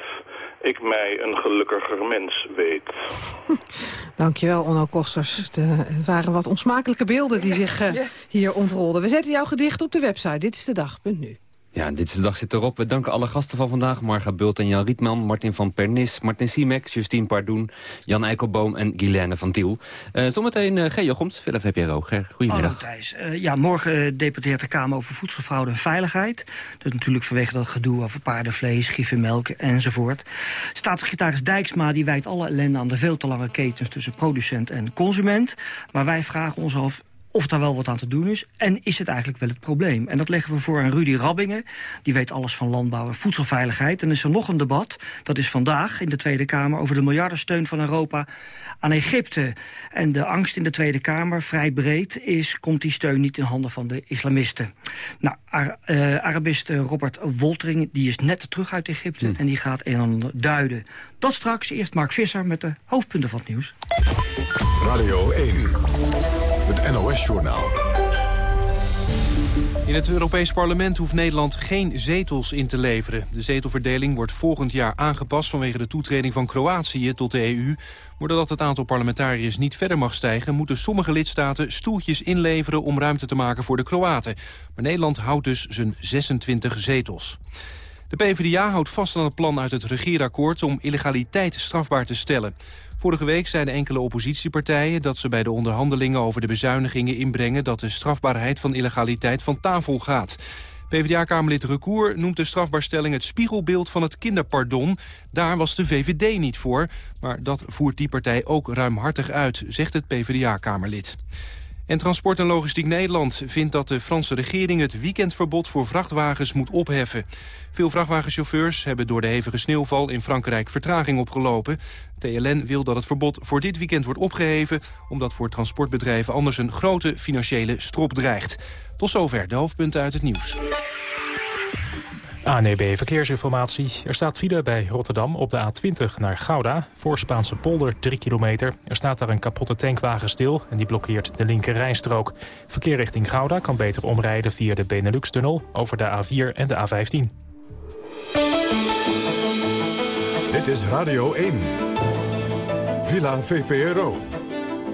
ik mij een gelukkiger mens weet. *laughs* Dankjewel, Onno Kosters. De, het waren wat onsmakelijke beelden die zich uh, hier ontrolden. We zetten jouw gedicht op de website. Dit is de dag. nu. Ja, dit is de dag zit erop. We danken alle gasten van vandaag. Marga Bult en Jan Rietman, Martin van Pernis, Martin Siemek, Justine Pardoen, Jan Eikelboom en Guilaine van Tiel. Uh, zometeen uh, Ger Jochems, Philip VPRO. Ger, goedemiddag. Hallo Thijs. Uh, ja, morgen debatteert de Kamer over voedselfraude en veiligheid. Dat natuurlijk vanwege dat gedoe over paardenvlees, gif en melk enzovoort. Staatssecretaris Dijksma die wijt alle ellende aan de veel te lange ketens tussen producent en consument. Maar wij vragen ons af, of daar wel wat aan te doen is. En is het eigenlijk wel het probleem? En dat leggen we voor aan Rudy Rabbingen. Die weet alles van landbouw en voedselveiligheid. En is er nog een debat, dat is vandaag in de Tweede Kamer... over de miljardensteun van Europa aan Egypte. En de angst in de Tweede Kamer, vrij breed, is... komt die steun niet in handen van de islamisten. Nou, Ar uh, Arabist Robert Woltering die is net terug uit Egypte... Hm. en die gaat een en ander duiden. Dat straks, eerst Mark Visser met de hoofdpunten van het nieuws. Radio 1 het NOS-journaal. In het Europees Parlement hoeft Nederland geen zetels in te leveren. De zetelverdeling wordt volgend jaar aangepast vanwege de toetreding van Kroatië tot de EU. Maar doordat het aantal parlementariërs niet verder mag stijgen... moeten sommige lidstaten stoeltjes inleveren om ruimte te maken voor de Kroaten. Maar Nederland houdt dus zijn 26 zetels. De PvdA houdt vast aan het plan uit het regeerakkoord om illegaliteit strafbaar te stellen. Vorige week zeiden enkele oppositiepartijen dat ze bij de onderhandelingen over de bezuinigingen inbrengen dat de strafbaarheid van illegaliteit van tafel gaat. PvdA-kamerlid Recour noemt de strafbaarstelling het spiegelbeeld van het kinderpardon. Daar was de VVD niet voor, maar dat voert die partij ook ruimhartig uit, zegt het PvdA-kamerlid. En Transport en Logistiek Nederland vindt dat de Franse regering het weekendverbod voor vrachtwagens moet opheffen. Veel vrachtwagenchauffeurs hebben door de hevige sneeuwval in Frankrijk vertraging opgelopen. TLN wil dat het verbod voor dit weekend wordt opgeheven... omdat voor transportbedrijven anders een grote financiële strop dreigt. Tot zover de hoofdpunten uit het nieuws. ANEB Verkeersinformatie. Er staat file bij Rotterdam op de A20 naar Gouda. Voor Spaanse polder 3 kilometer. Er staat daar een kapotte tankwagen stil en die blokkeert de linker rijstrook. Verkeer richting Gouda kan beter omrijden via de Benelux-tunnel... over de A4 en de A15. Dit is Radio 1. Villa VPRO.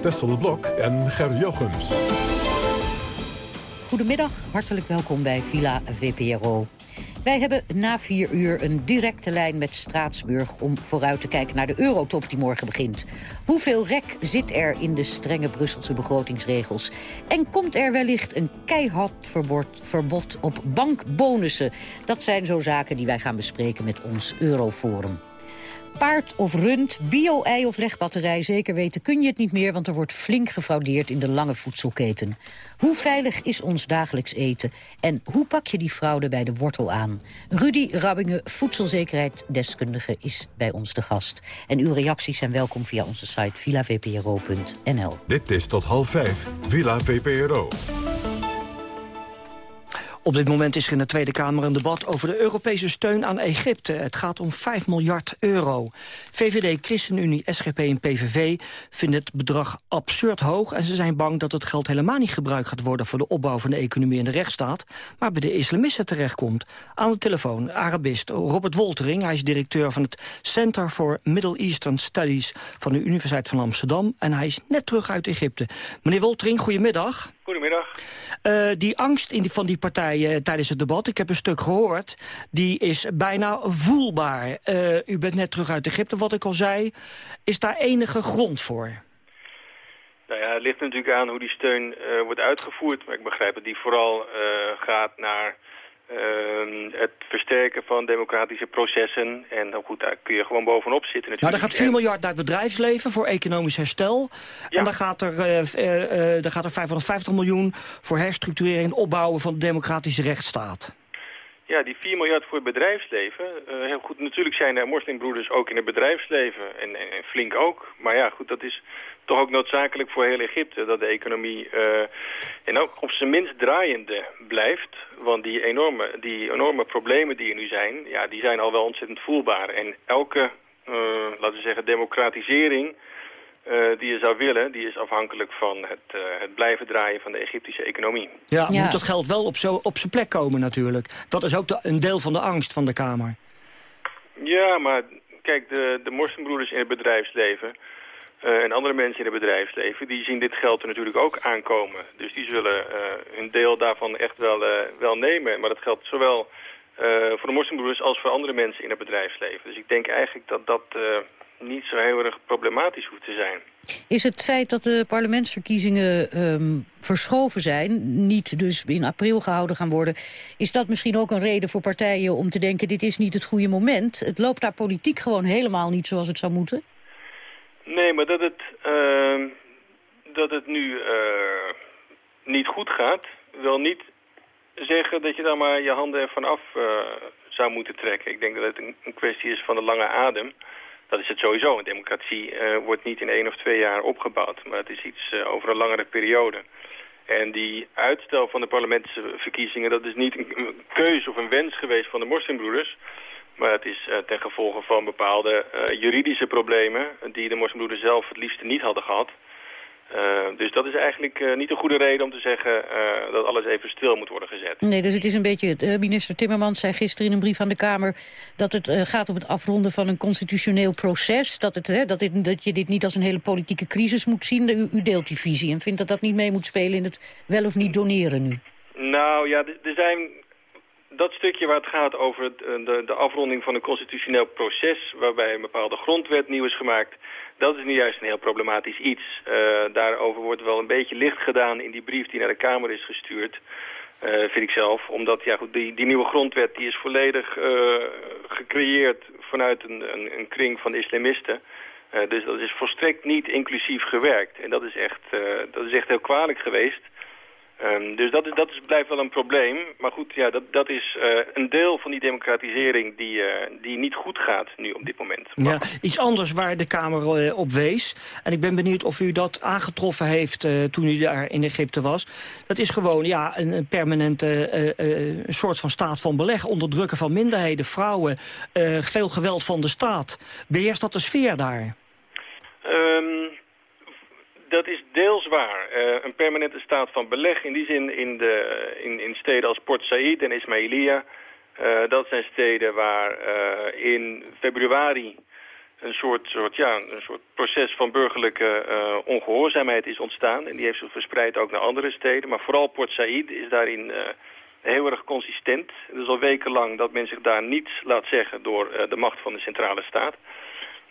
Tessel Blok en Ger Jochems. Goedemiddag, hartelijk welkom bij Villa VPRO. Wij hebben na vier uur een directe lijn met Straatsburg... om vooruit te kijken naar de eurotop die morgen begint. Hoeveel rek zit er in de strenge Brusselse begrotingsregels? En komt er wellicht een keihard verbod, op bankbonussen? Dat zijn zo zaken die wij gaan bespreken met ons Euroforum. Paard of rund, bio-ei of legbatterij, zeker weten kun je het niet meer... want er wordt flink gefraudeerd in de lange voedselketen. Hoe veilig is ons dagelijks eten? En hoe pak je die fraude bij de wortel aan? Rudy Rabbingen, voedselzekerheidsdeskundige, is bij ons de gast. En uw reacties zijn welkom via onze site villavpro.nl. Dit is tot half vijf, Villa VPRO. Op dit moment is er in de Tweede Kamer een debat over de Europese steun aan Egypte. Het gaat om 5 miljard euro. VVD, ChristenUnie, SGP en PVV vinden het bedrag absurd hoog... en ze zijn bang dat het geld helemaal niet gebruikt gaat worden... voor de opbouw van de economie en de rechtsstaat... maar bij de islamisten terechtkomt. Aan de telefoon Arabist Robert Woltering. Hij is directeur van het Center for Middle Eastern Studies... van de Universiteit van Amsterdam. En hij is net terug uit Egypte. Meneer Woltering, goedemiddag. Goedemiddag. Uh, die angst in die, van die partijen tijdens het debat, ik heb een stuk gehoord... die is bijna voelbaar. Uh, u bent net terug uit Egypte, wat ik al zei. Is daar enige grond voor? Nou ja, het ligt natuurlijk aan hoe die steun wordt uitgevoerd. Maar ik begrijp dat die vooral gaat naar Ehm, het versterken van democratische processen. En nou goed, daar kun je gewoon bovenop zitten Nou, natuurlijk. er gaat 4 miljard naar het bedrijfsleven voor economisch herstel. En dan gaat, er, eh, eh, eh, dan gaat er 550 miljoen voor herstructurering en opbouwen van de democratische rechtsstaat. Ja, die 4 miljard voor het bedrijfsleven. eh, heel goed, natuurlijk zijn er moslimbroeders ook in het bedrijfsleven. En, en, flink ook. Maar ja, goed, dat is toch ook noodzakelijk voor heel Egypte. Dat de economie eh, en ook op zijn minst draaiende blijft. Want die enorme, die enorme problemen die er nu zijn, ja, die zijn al wel ontzettend voelbaar. En elke, eh, laten we zeggen, democratisering eh, die je zou willen, die is afhankelijk van het, eh, het blijven draaien van de Egyptische economie. Ja, moet dat geld wel op, zo, op zijn plek komen natuurlijk. Dat is ook de, een deel van de angst van de Kamer. Ja, maar kijk, de, de moslimbroeders in het bedrijfsleven eh, en andere mensen in het bedrijfsleven, die zien dit geld er natuurlijk ook aankomen. Dus die zullen eh, een deel daarvan echt wel, eh, wel nemen. Maar dat geldt zowel eh, voor de moslimbroeders als voor andere mensen in het bedrijfsleven. Dus ik denk eigenlijk dat dat eh, niet zo heel erg problematisch hoeft te zijn. Is het feit dat de parlementsverkiezingen ehm, verschoven zijn... niet dus in april gehouden gaan worden... is dat misschien ook een reden voor partijen om te denken... dit is niet het goede moment? Het loopt daar politiek gewoon helemaal niet zoals het zou moeten? Nee, maar dat het, uh, dat het nu uh, niet goed gaat, wil niet zeggen dat je dan maar je handen ervan af uh, zou moeten trekken. Ik denk dat het een, kwestie is van de lange adem. Dat is het sowieso. Een democratie uh, wordt niet in één of twee jaar opgebouwd, maar het is iets over een langere periode. En die uitstel van de parlementsverkiezingen, dat is niet een keuze of een wens geweest van de moslimbroeders. Maar het is uh, ten gevolge van bepaalde juridische problemen die de moslimbroeders zelf het liefst niet hadden gehad. Uh, dus dat is eigenlijk niet een goede reden om te zeggen dat alles even stil moet worden gezet. Nee, dus het is een beetje, minister Timmermans zei gisteren in een brief aan de Kamer... dat het gaat om het afronden van een constitutioneel proces. Dat, het, hè, dat, dit, dat je dit niet als een hele politieke crisis moet zien. U, u deelt die visie en vindt dat dat niet mee moet spelen in het wel of niet doneren nu. Nou ja, er zijn dat stukje waar het gaat over de, de, afronding van een constitutioneel proces... waarbij een bepaalde grondwet nieuw is gemaakt... dat is nu juist een heel problematisch iets. Uh, daarover wordt wel een beetje licht gedaan in die brief die naar de Kamer is gestuurd... Uh, vind ik zelf. Omdat ja, goed, die, die nieuwe grondwet die is volledig uh, gecreëerd vanuit een, een, een, kring van islamisten... dus dat is volstrekt niet inclusief gewerkt. En dat is echt, dat is echt heel kwalijk geweest... Um, dus dat, is, dat is, blijft wel een probleem. Maar goed, ja, dat, dat is uh, een deel van die democratisering die, uh, die niet goed gaat nu op dit moment. Ja, iets anders waar de Kamer uh, op wees. En ik ben benieuwd of u dat aangetroffen heeft toen u daar in Egypte was. Dat is gewoon ja, een, een permanente een soort van staat van beleg. Onderdrukken van minderheden, vrouwen, veel geweld van de staat. Beheerst dat de sfeer daar? Um, dat is deels waar. Uh, een permanente staat van beleg, in die zin in, de, in, in steden als Port Said en Ismailia. Uh, dat zijn steden waar uh, in februari een soort, soort, ja, een soort proces van burgerlijke ongehoorzaamheid is ontstaan. En die heeft zich verspreid ook naar andere steden. Maar vooral Port Said is daarin heel erg consistent. Het is al wekenlang dat men zich daar niets laat zeggen door de macht van de centrale staat.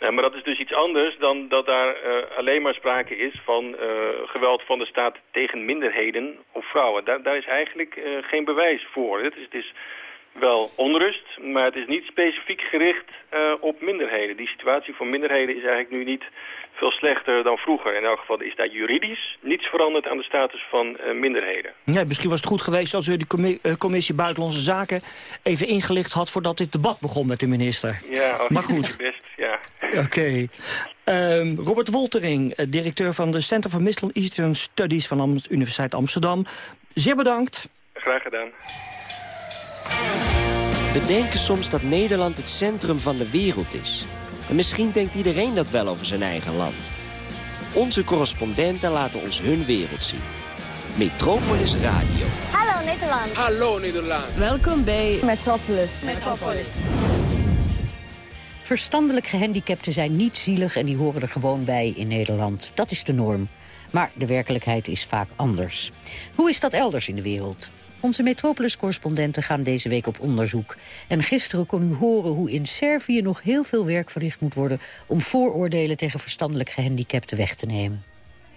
Uh, maar dat is dus iets anders dan dat daar uh, alleen maar sprake is van uh, geweld van de staat tegen minderheden of vrouwen. Daar, daar is eigenlijk geen bewijs voor. Het is, het is, wel onrust, maar het is niet specifiek gericht op minderheden. Die situatie voor minderheden is eigenlijk nu niet veel slechter dan vroeger. In elk geval is daar juridisch niets veranderd aan de status van minderheden. Ja, misschien was het goed geweest als u de commissie, commissie Buitenlandse Zaken even ingelicht had voordat dit debat begon met de minister. Ja, maar goed. *laughs* Best, ja. *laughs* Oké. Okay. Um, Robert Woltering, directeur van de Center for Middle Eastern Studies van de Universiteit Amsterdam. Zeer bedankt. Graag gedaan. We denken soms dat Nederland het centrum van de wereld is. En misschien denkt iedereen dat wel over zijn eigen land. Onze correspondenten laten ons hun wereld zien. Metropolis Radio. Hallo Nederland. Hallo Nederland. Welkom bij Metropolis. Metropolis. Verstandelijk gehandicapten zijn niet zielig en die horen er gewoon bij in Nederland. Dat is de norm. Maar de werkelijkheid is vaak anders. Hoe is dat elders in de wereld? Onze Metropolis-correspondenten gaan deze week op onderzoek. En gisteren kon u horen hoe in Servië nog heel veel werk verricht moet worden... om vooroordelen tegen verstandelijk gehandicapten weg te nemen.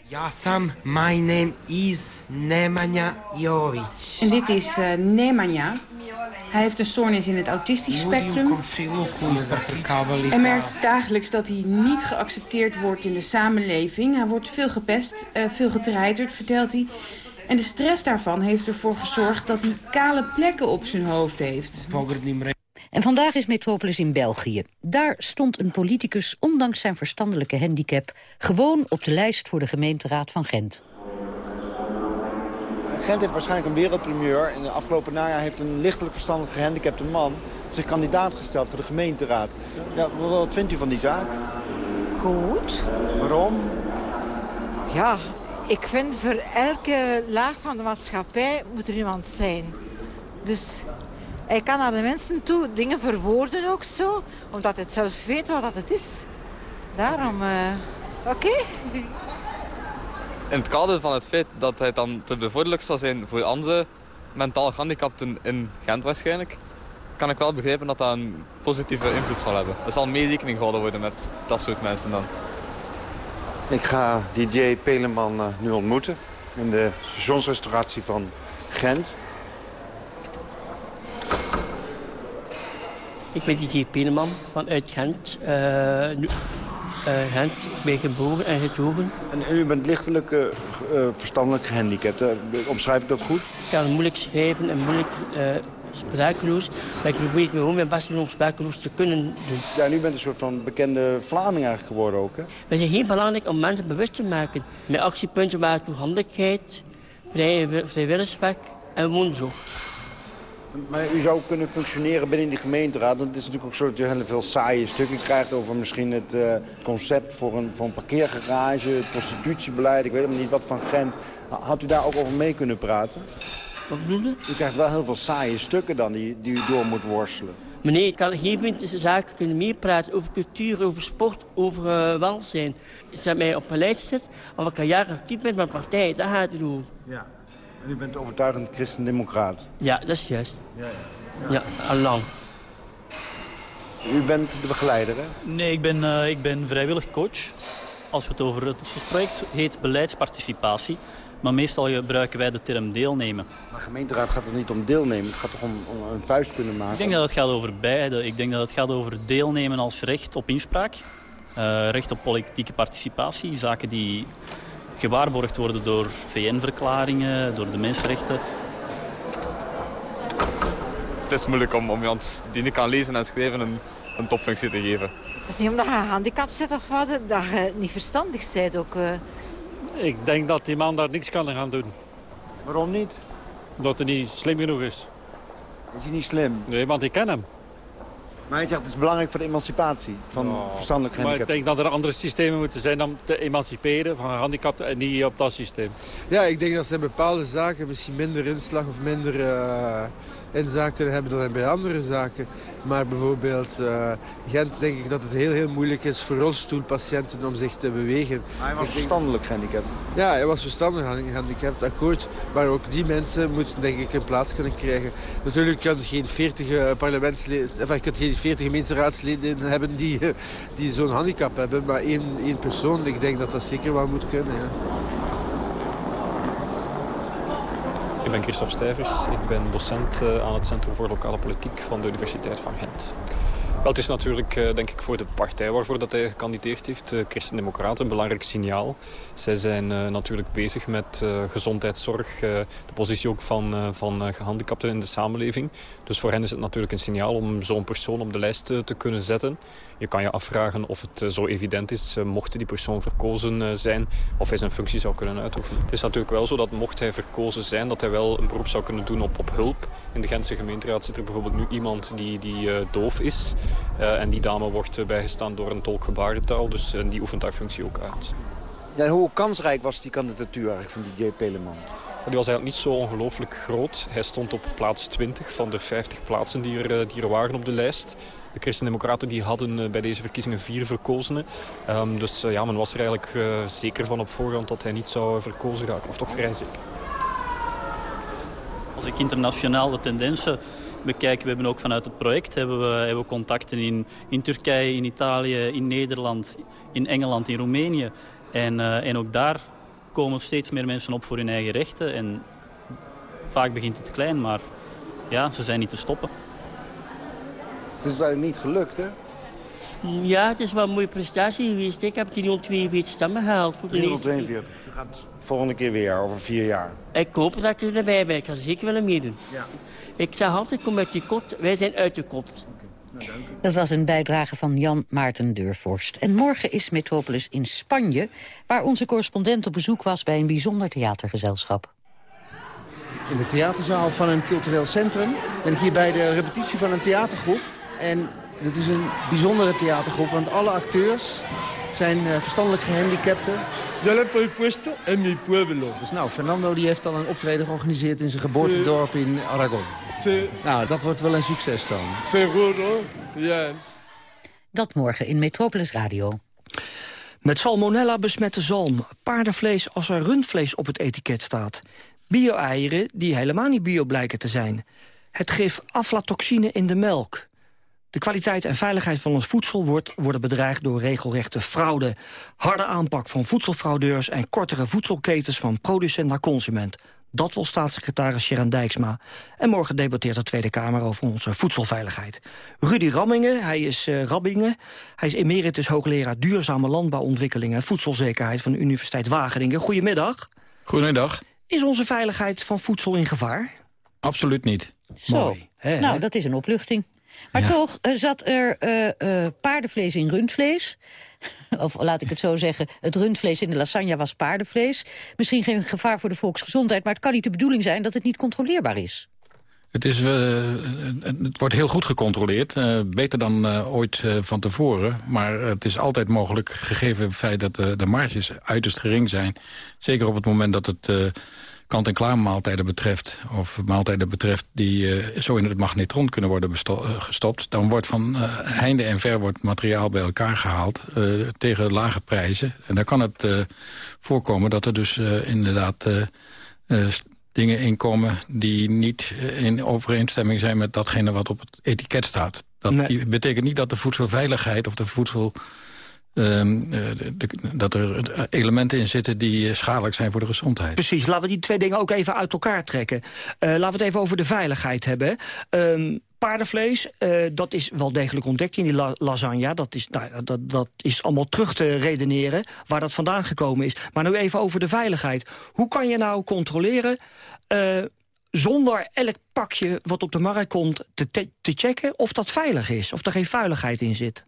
Ja, Sam, my name is Nemanja Jovic. En dit is uh, Nemanja. Hij heeft een stoornis in het autistisch spectrum. Hij merkt dagelijks dat hij niet geaccepteerd wordt in de samenleving. Hij wordt veel gepest, uh, veel getreiterd, vertelt hij. En de stress daarvan heeft ervoor gezorgd dat hij kale plekken op zijn hoofd heeft. En vandaag is Metropolis in België. Daar stond een politicus, ondanks zijn verstandelijke handicap... gewoon op de lijst voor de gemeenteraad van Gent. Gent heeft waarschijnlijk een wereldpremieur. In de afgelopen najaar heeft een lichtelijk verstandelijk gehandicapte man... zich kandidaat gesteld voor de gemeenteraad. Ja, wat vindt u van die zaak? Goed. Waarom? Ja, ik vind voor elke laag van de maatschappij moet er iemand zijn. Dus hij kan naar de mensen toe dingen verwoorden ook zo. Omdat hij zelf weet wat dat het is. Daarom, uh, oké. In het kader van het feit dat hij dan te bevorderlijk zal zijn voor andere mentaal gehandicapten in Gent waarschijnlijk, kan ik wel begrijpen dat dat een positieve invloed zal hebben. Er zal meer rekening gehouden worden met dat soort mensen dan. Ik ga DJ Peleman uh, nu ontmoeten in de stationsrestauratie van Gent. Ik ben DJ Peleman vanuit Gent. Uh, nu, uh, Gent, ben geboren en getogen. En u bent lichtelijk uh, verstandelijk gehandicapt. omschrijf ik dat goed? Ik kan moeilijk schrijven en moeilijk sprakeloos. Maar ik probeer gewoon mijn best doen om sprakeloos te kunnen doen. Ja, nu bent een soort van bekende Vlaming eigenlijk geworden ook, hè? Het is heel belangrijk om mensen bewust te maken. Met actiepunten waar toehandigheid, vrijwilligerswerk en woonzorg. Maar u zou kunnen functioneren binnen die gemeenteraad. Want het is natuurlijk ook soort heel veel saaie stukken krijgt over misschien het uh, concept voor een, voor een parkeergarage, het prostitutiebeleid, ik weet helemaal niet wat van Gent. Had u daar ook over mee kunnen praten? Wat bedoel je? U krijgt wel heel veel saaie stukken dan die, die u door moet worstelen. Meneer, ik kan geen moment deze zaken kunnen meepraten over cultuur, over sport, over uh, welzijn. Ik zet mij op een lijst gezet, of ik al jaren actief ben met partij, daar gaat het over. Ja. En u bent overtuigend christendemocraat? Ja, dat is juist. Ja, ja. ja al lang. U bent de begeleider, hè? Nee, ik ben, uh, ik ben vrijwillig coach. Als we het over het project heet beleidsparticipatie. Maar meestal gebruiken wij de term deelnemen. Maar gemeenteraad gaat het niet om deelnemen. Het gaat toch om, om, een vuist kunnen maken? Ik denk dat het gaat over beide. Ik denk dat het gaat over deelnemen als recht op inspraak. Uh, recht op politieke participatie. Zaken die gewaarborgd worden door VN-verklaringen, door de mensenrechten. Het is moeilijk om, om iemand die niet kan lezen en schrijven een, een topfunctie te geven. Het is niet omdat je gehandicapt bent of wat, dat je niet verstandig bent ook. Ik denk dat die man daar niks kan gaan doen. Waarom niet? Omdat hij niet slim genoeg is. Is hij niet slim? Nee, want ik ken hem. Maar je zegt het is belangrijk voor de emancipatie van oh, verstandelijk gehandicapten. Maar ik denk dat er andere systemen moeten zijn om te emanciperen van gehandicapten en niet op dat systeem. Ja, ik denk dat ze in bepaalde zaken misschien minder inslag of minder uh, inzaak kunnen hebben dan bij andere zaken. Maar bijvoorbeeld uh, Gent denk ik dat het heel heel moeilijk is voor rolstoelpatiënten om zich te bewegen. Maar hij was ik verstandelijk gehandicapt? Ja, hij was verstandelijk gehandicapt, akkoord. Maar ook die mensen moeten denk ik een plaats kunnen krijgen. Natuurlijk kan geen 40 uh, parlementsleden, enfin, je geen 40 gemeenteraadsleden hebben die, *laughs* die zo'n handicap hebben. Maar één, één persoon, ik denk dat dat zeker wel moet kunnen. Ja. Ik ben Christophe Stijvers. Ik ben docent aan het Centrum voor Lokale Politiek van de Universiteit van Gent. Wel, het is natuurlijk, denk ik, voor de partij waarvoor dat hij gekandideerd heeft, uh, Christen-Democraten, een belangrijk signaal. Zij zijn uh, natuurlijk bezig met gezondheidszorg, de positie ook van, van gehandicapten in de samenleving. Dus voor hen is het natuurlijk een signaal om zo'n persoon op de lijst te kunnen zetten. Je kan je afvragen of het zo evident is, mocht die persoon verkozen zijn, of hij zijn functie zou kunnen uitoefenen. Het is natuurlijk wel zo dat mocht hij verkozen zijn, dat hij wel een beroep zou kunnen doen op, op hulp. In de Gentse gemeenteraad zit er bijvoorbeeld nu iemand die, die doof is. Uh, en die dame wordt bijgestaan door een tolk gebarentaal, dus uh, die oefent haar functie ook uit. Ja, hoe kansrijk was die kandidatuur eigenlijk van die J. Peleman? Die was eigenlijk niet zo ongelooflijk groot. Hij stond op plaats 20 van de 50 plaatsen die er, die er waren op de lijst. De Christen-Democraten die hadden bij deze verkiezingen vier verkozenen. Um, dus ja, men was er eigenlijk uh, zeker van op voorhand dat hij niet zou verkozen raken. Of toch vrij zeker. Als ik internationaal de tendensen bekijken, we hebben ook vanuit het project hebben we, hebben we contacten in, in Turkije, in Italië, in Nederland, in Engeland, in Roemenië. En, uh, en ook daar komen steeds meer mensen op voor hun eigen rechten. En vaak begint het klein, maar ja, ze zijn niet te stoppen. Het is bijna niet gelukt, hè? Ja, het is wel een mooie prestatie geweest. Ik heb 342 stemmen gehaald. Voor de eerste keer. 342. Je gaat volgende keer weer, over vier jaar. Ik hoop dat ik erbij ben. Ik ga zeker willen meedoen. Ja. Ik zeg altijd, kom uit die kot. Wij zijn uit de kot. Dat was een bijdrage van Jan Maarten Deurvorst. En morgen is Metropolis in Spanje... waar onze correspondent op bezoek was bij een bijzonder theatergezelschap. In de theaterzaal van een cultureel centrum ben ik hier bij de repetitie van een theatergroep. En dit is een bijzondere theatergroep, want alle acteurs zijn uh, verstandelijk gehandicapten. Yo le puesto en mi pueblo. Dus nou, Fernando die heeft al een optreden georganiseerd in zijn geboortedorp in Aragon. Sí. Nou, dat wordt wel een succes dan. Seguro, ja. Dat morgen in Metropolis Radio. Met salmonella besmette zalm, paardenvlees als er rundvlees op het etiket staat. Bio-eieren die helemaal niet bio blijken te zijn. Het gif aflatoxine in de melk. De kwaliteit en veiligheid van ons voedsel wordt, worden bedreigd door regelrechte fraude. Harde aanpak van voedselfraudeurs en kortere voedselketens van producent naar consument. Dat wil staatssecretaris Sharon Dijksma. En morgen debatteert de Tweede Kamer over onze voedselveiligheid. Rudy Rammingen, hij is uh, Rabbingen. Hij is emeritus hoogleraar duurzame landbouwontwikkeling en voedselzekerheid van de Universiteit Wageningen. Goedemiddag. Goedemiddag. Is onze veiligheid van voedsel in gevaar? Absoluut niet. Zo. Mooi. He, nou, dat is een opluchting. Maar ja. toch uh, zat er uh, uh, paardenvlees in rundvlees. *laughs* of laat ik het zo zeggen, het rundvlees in de lasagne was paardenvlees. Misschien geen gevaar voor de volksgezondheid... maar het kan niet de bedoeling zijn dat het niet controleerbaar is. Het, is, het wordt heel goed gecontroleerd. beter dan ooit van tevoren. Maar het is altijd mogelijk, gegeven het feit dat de marges uiterst gering zijn. Zeker op het moment dat het kant-en-klaar maaltijden betreft... of maaltijden betreft die uh, zo in het magnetron kunnen worden uh, gestopt... dan wordt van uh, heinde en ver wordt materiaal bij elkaar gehaald tegen lage prijzen. En dan kan het voorkomen dat er dus inderdaad dingen inkomen... die niet in overeenstemming zijn met datgene wat op het etiket staat. Dat nee. die, betekent niet dat de voedselveiligheid of de voedsel... De, de, dat er elementen in zitten die schadelijk zijn voor de gezondheid. Precies, laten we die twee dingen ook even uit elkaar trekken. Uh, laten we het even over de veiligheid hebben. Um, paardenvlees, dat is wel degelijk ontdekt in die la lasagne. Dat is, nou, dat, dat is allemaal terug te redeneren waar dat vandaan gekomen is. Maar nu even over de veiligheid. Hoe kan je nou controleren... Zonder elk pakje wat op de markt komt te, te checken of dat veilig is. Of er geen vuiligheid in zit.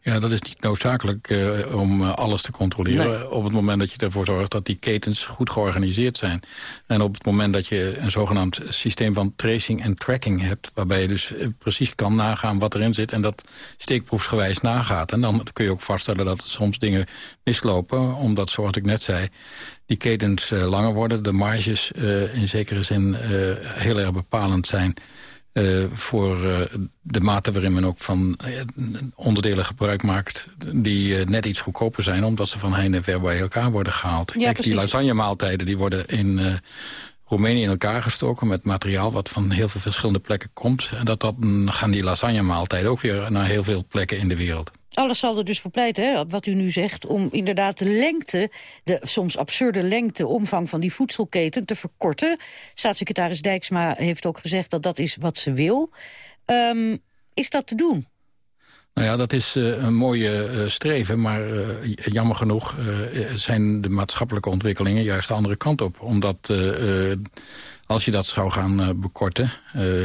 Ja, dat is niet noodzakelijk uh, om uh, alles te controleren. Nee. Op het moment dat je ervoor zorgt dat die ketens goed georganiseerd zijn. En op het moment dat je een zogenaamd systeem van tracing en tracking hebt... waarbij je dus uh, precies kan nagaan wat erin zit... en dat steekproefsgewijs nagaat. En dan kun je ook vaststellen dat soms dingen mislopen... omdat, zoals ik net zei, die ketens langer worden. De marges in zekere zin heel erg bepalend zijn... Uh, voor uh, de mate waarin men ook van uh, onderdelen gebruik maakt... die net iets goedkoper zijn, omdat ze van heen en ver bij elkaar worden gehaald. Ja, Kijk, precies. die lasagne-maaltijden die worden in Roemenië in elkaar gestoken... met materiaal wat van heel veel verschillende plekken komt. En dat, dan gaan die lasagne-maaltijden ook weer naar heel veel plekken in de wereld. Alles zal er dus voor pleiten, hè, wat u nu zegt... om inderdaad de lengte, de soms absurde lengte... omvang van die voedselketen te verkorten. Staatssecretaris Dijksma heeft ook gezegd dat dat is wat ze wil. Um, is dat te doen? Nou ja, dat is uh, een mooie uh, streven, maar uh, jammer genoeg zijn de maatschappelijke ontwikkelingen juist de andere kant op. Omdat als je dat zou gaan bekorten,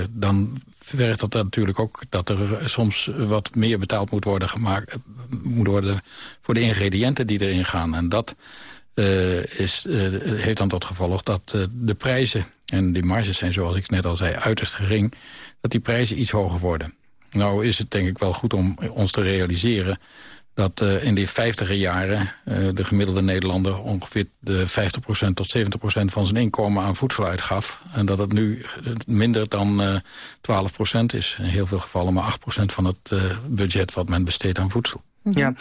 dan vergt dat natuurlijk ook dat er soms wat meer betaald moet worden gemaakt moet worden voor de ingrediënten die erin gaan. En dat is, heeft dan tot gevolg dat de prijzen, en die marges zijn zoals ik net al zei uiterst gering, dat die prijzen iets hoger worden. Nou is het denk ik wel goed om ons te realiseren dat uh, in die vijftiger jaren uh, de gemiddelde Nederlander ongeveer de 50% tot 70% van zijn inkomen aan voedsel uitgaf. En dat het nu minder dan uh, 12% is. In heel veel gevallen maar 8% van het budget wat men besteedt aan voedsel. Ja,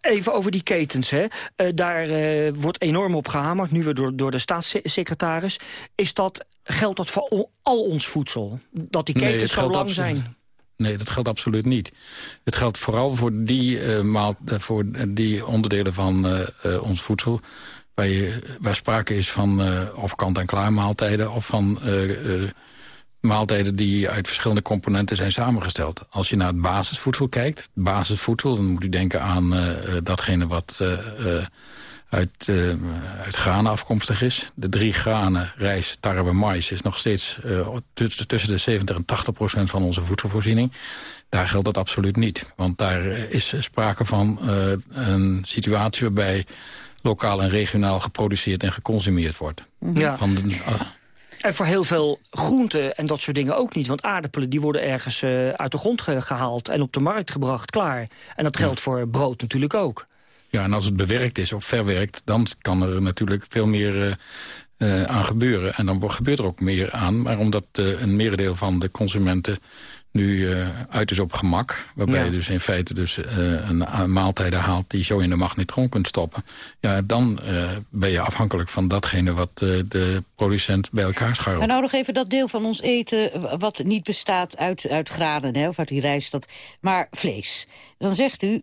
even over die ketens. Hè. Uh, daar uh, wordt enorm op gehamerd, nu weer door, door de staatssecretaris. Is dat, geldt dat voor al ons voedsel? Dat die ketens nee, zo lang zijn? Nee, dat geldt absoluut niet. Het geldt vooral voor die, uh, maal, voor die onderdelen van ons voedsel waar, je, waar sprake is van of kant-en-klaar maaltijden... of van maaltijden die uit verschillende componenten zijn samengesteld. Als je naar het basisvoedsel kijkt, basisvoedsel... dan moet u denken aan datgene wat uit, uh, uit afkomstig is. De drie granen, rijst, tarwe, mais... is nog steeds uh, tussen de 70 en 80 procent van onze voedselvoorziening. Daar geldt dat absoluut niet. Want daar is sprake van uh, een situatie waarbij lokaal en regionaal geproduceerd en geconsumeerd wordt. Ja. Van de, en voor heel veel groenten en dat soort dingen ook niet. Want aardappelen die worden ergens uit de grond gehaald en op de markt gebracht, klaar. En dat geldt voor brood natuurlijk ook. Ja, en als het bewerkt is of verwerkt... dan kan er natuurlijk veel meer uh, aan gebeuren. En dan gebeurt er ook meer aan. Maar omdat uh, een merendeel van de consumenten nu uh, uit is op gemak... waarbij je dus in feite dus, een, maaltijden haalt... die zo in de magnetron kunt stoppen... ja, dan ben je afhankelijk van datgene wat de producent bij elkaar scharrelt. En nou nog even dat deel van ons eten wat niet bestaat uit, uit granen... Hè, of uit die rijst, dat, maar vlees. Dan zegt u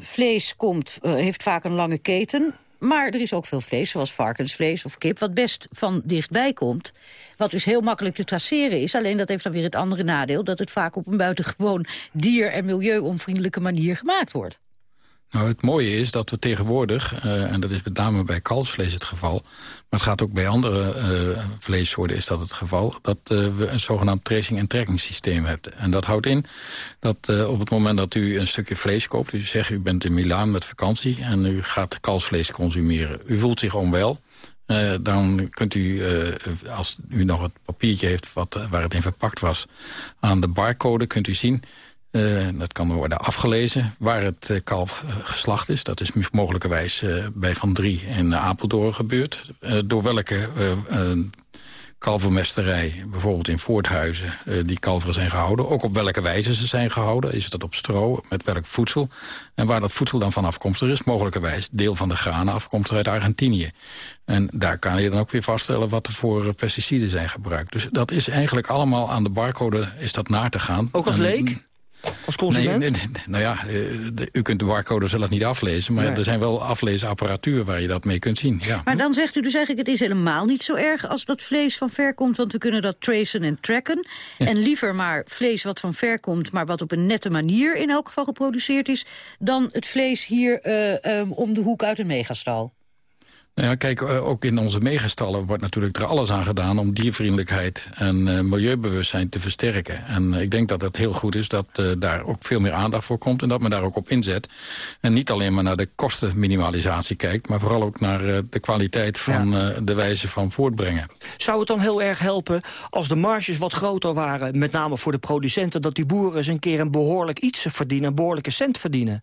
vlees komt, uh, heeft vaak een lange keten. Maar er is ook veel vlees, zoals varkensvlees of kip... wat best van dichtbij komt. Wat dus heel makkelijk te traceren is. Alleen dat heeft dan weer het andere nadeel... dat het vaak op een buitengewoon dier- en milieuonvriendelijke manier gemaakt wordt. Nou, het mooie is dat we tegenwoordig, uh, en dat is met name bij kalfsvlees het geval... maar het gaat ook bij andere uh, vleessoorten is dat het geval... dat uh, we een zogenaamd tracing- en tracking systeem hebben. En dat houdt in dat op het moment dat u een stukje vlees koopt... u zegt u bent in Milaan met vakantie en u gaat kalfsvlees consumeren. U voelt zich onwel, dan kunt u, als u nog het papiertje heeft wat, waar het in verpakt was... aan de barcode kunt u zien dat kan worden afgelezen waar het uh, kalf uh, geslacht is. Dat is mogelijkerwijs bij Van Drie in Apeldoorn gebeurd. door welke kalvermesterij, bijvoorbeeld in Voorthuizen, die kalveren zijn gehouden. Ook op welke wijze ze zijn gehouden. Is dat op stro, met welk voedsel. En waar dat voedsel dan van afkomstig is, mogelijkerwijs deel van de granen afkomstig uit Argentinië. En daar kan je dan ook weer vaststellen wat er voor pesticiden zijn gebruikt. Dus dat is eigenlijk allemaal aan de barcode is dat naar te gaan. Ook als leek? Als consument? Nee, nee, nou ja, eh, u kunt de barcode zelf niet aflezen... maar er zijn wel afleesapparatuur waar je dat mee kunt zien. Ja. Maar dan zegt u dus eigenlijk, het is helemaal niet zo erg... als dat vlees van ver komt, want we kunnen dat tracen en tracken. En liever maar vlees wat van ver komt... maar wat op een nette manier in elk geval geproduceerd is... dan het vlees hier uh, um, om de hoek uit een megastal. Nou ja, kijk, eh, ook in onze megastallen wordt natuurlijk er alles aan gedaan... om diervriendelijkheid en uh, milieubewustzijn te versterken. En uh, ik denk dat het heel goed is dat uh, daar ook veel meer aandacht voor komt... en dat men daar ook op inzet. En niet alleen maar naar de kostenminimalisatie kijkt... maar vooral ook naar de kwaliteit van ja. de wijze van voortbrengen. Zou het dan heel erg helpen als de marges wat groter waren... met name voor de producenten, dat die boeren eens een keer een behoorlijk iets verdienen... een behoorlijke cent verdienen?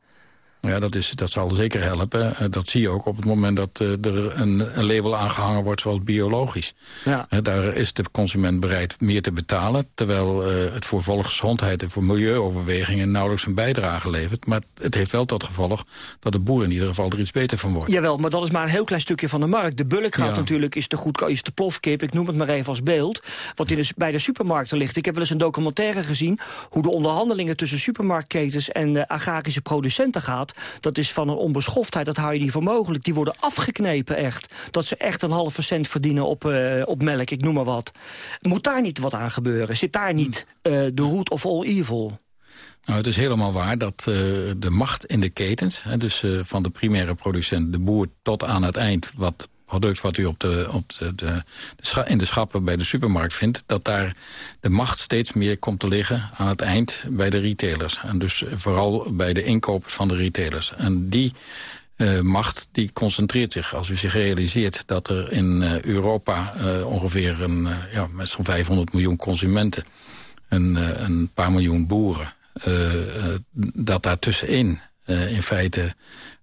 Ja, dat, is, dat zal zeker helpen. Eh, dat zie je ook op het moment dat uh, er een, een, label aangehangen wordt zoals biologisch. Ja. Daar is de consument bereid meer te betalen... terwijl het voor volksgezondheid en voor milieuoverwegingen nauwelijks een bijdrage levert. Maar het heeft wel tot gevolg dat de boer in ieder geval er iets beter van wordt. Jawel, maar dat is maar een heel klein stukje van de markt. De bulkraad ja. natuurlijk is de, goed, is de plofkip, ik noem het maar even als beeld... wat in de, bij de supermarkten ligt. Ik heb wel eens een documentaire gezien... hoe de onderhandelingen tussen supermarktketens en agrarische producenten gaat dat is van een onbeschoftheid, dat hou je niet voor mogelijk. Die worden afgeknepen echt. Dat ze echt een halve cent verdienen op, uh, op melk, ik noem maar wat. Moet daar niet wat aan gebeuren? Zit daar niet uh, de root of all evil? Nou, het is helemaal waar dat uh, de macht in de ketens... Hè, dus van de primaire producent, de boer, tot aan het eind... wat product wat u op de, op de, de, de in de schappen bij de supermarkt vindt... dat daar de macht steeds meer komt te liggen aan het eind bij de retailers. En dus vooral bij de inkopers van de retailers. En die uh, macht die concentreert zich. Als u zich realiseert dat er in uh, Europa uh, ongeveer een, ja, met zo'n 500 miljoen consumenten... een, een paar miljoen boeren, dat daar tussenin in feite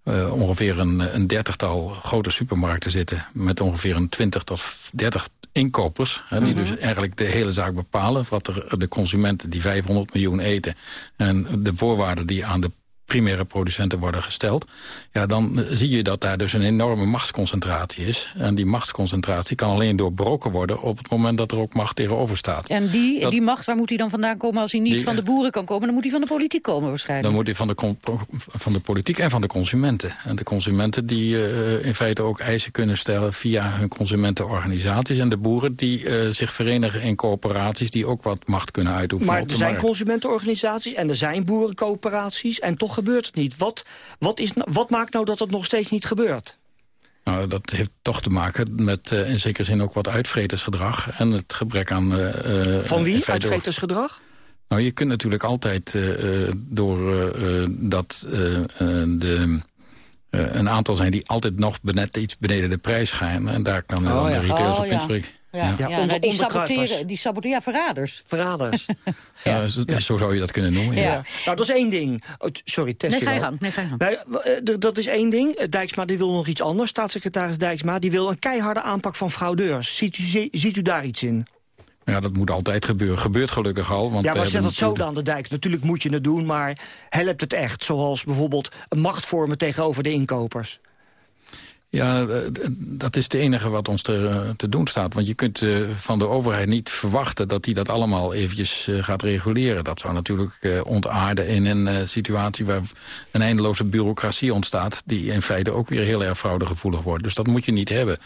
uh, ongeveer een, een dertigtal grote supermarkten zitten... met ongeveer een twintig tot dertig inkopers... Hè, die mm -hmm. dus eigenlijk de hele zaak bepalen... wat er, de consumenten die 500 miljoen eten... en de voorwaarden die aan de primaire producenten worden gesteld... ja, dan zie je dat daar dus een enorme machtsconcentratie is. En die machtsconcentratie kan alleen doorbroken worden... op het moment dat er ook macht tegenover staat. En die, die macht, waar moet hij dan vandaan komen als hij niet van de boeren kan komen? Dan moet hij van de politiek komen waarschijnlijk. Dan moet hij van de, van de politiek en van de consumenten. En de consumenten die uh, in feite ook eisen kunnen stellen... via hun consumentenorganisaties. En de boeren die uh, zich verenigen in coöperaties... die ook wat macht kunnen uitoefenen Maar er zijn consumentenorganisaties en er zijn boerencoöperaties... en toch gebeurt het niet. Wat, wat, is, wat maakt nou dat het nog steeds niet gebeurt? Nou, dat heeft toch te maken met uh, in zekere zin ook wat uitvretersgedrag... en het gebrek aan... Uh, Van wie, uitvretersgedrag? Nou, je kunt natuurlijk altijd uh, door dat de... een aantal zijn die altijd nog net iets beneden de prijs gaan. En daar kan oh, de retailers oh, op inspreken. Ja, ja. ja nou, die, saboteren, die saboteren, ja, verraders. Verraders. *laughs* ja, zo, zo, zou je dat kunnen noemen. Ja. Nou, dat is één ding. Oh, sorry, test nee, ga je gang. Nee, ga je gang. dat is één ding. Dijksma die wil nog iets anders. Staatssecretaris Dijksma die wil een keiharde aanpak van fraudeurs. Ziet u, ziet u daar iets in? Ja, dat moet altijd gebeuren. Gebeurt gelukkig al. Want ja, maar zet het zo aan de dijk. Natuurlijk moet je het doen, maar helpt het echt? Zoals bijvoorbeeld macht vormen tegenover de inkopers. Ja, eh, dat is het enige wat ons te, eh, te doen staat. Want je kunt uh, van de overheid niet verwachten dat die dat allemaal eventjes gaat reguleren. Dat zou natuurlijk ontaarden in een situatie waar een eindeloze bureaucratie ontstaat... die in feite ook weer heel erg fraudegevoelig wordt. Dus dat moet je niet hebben.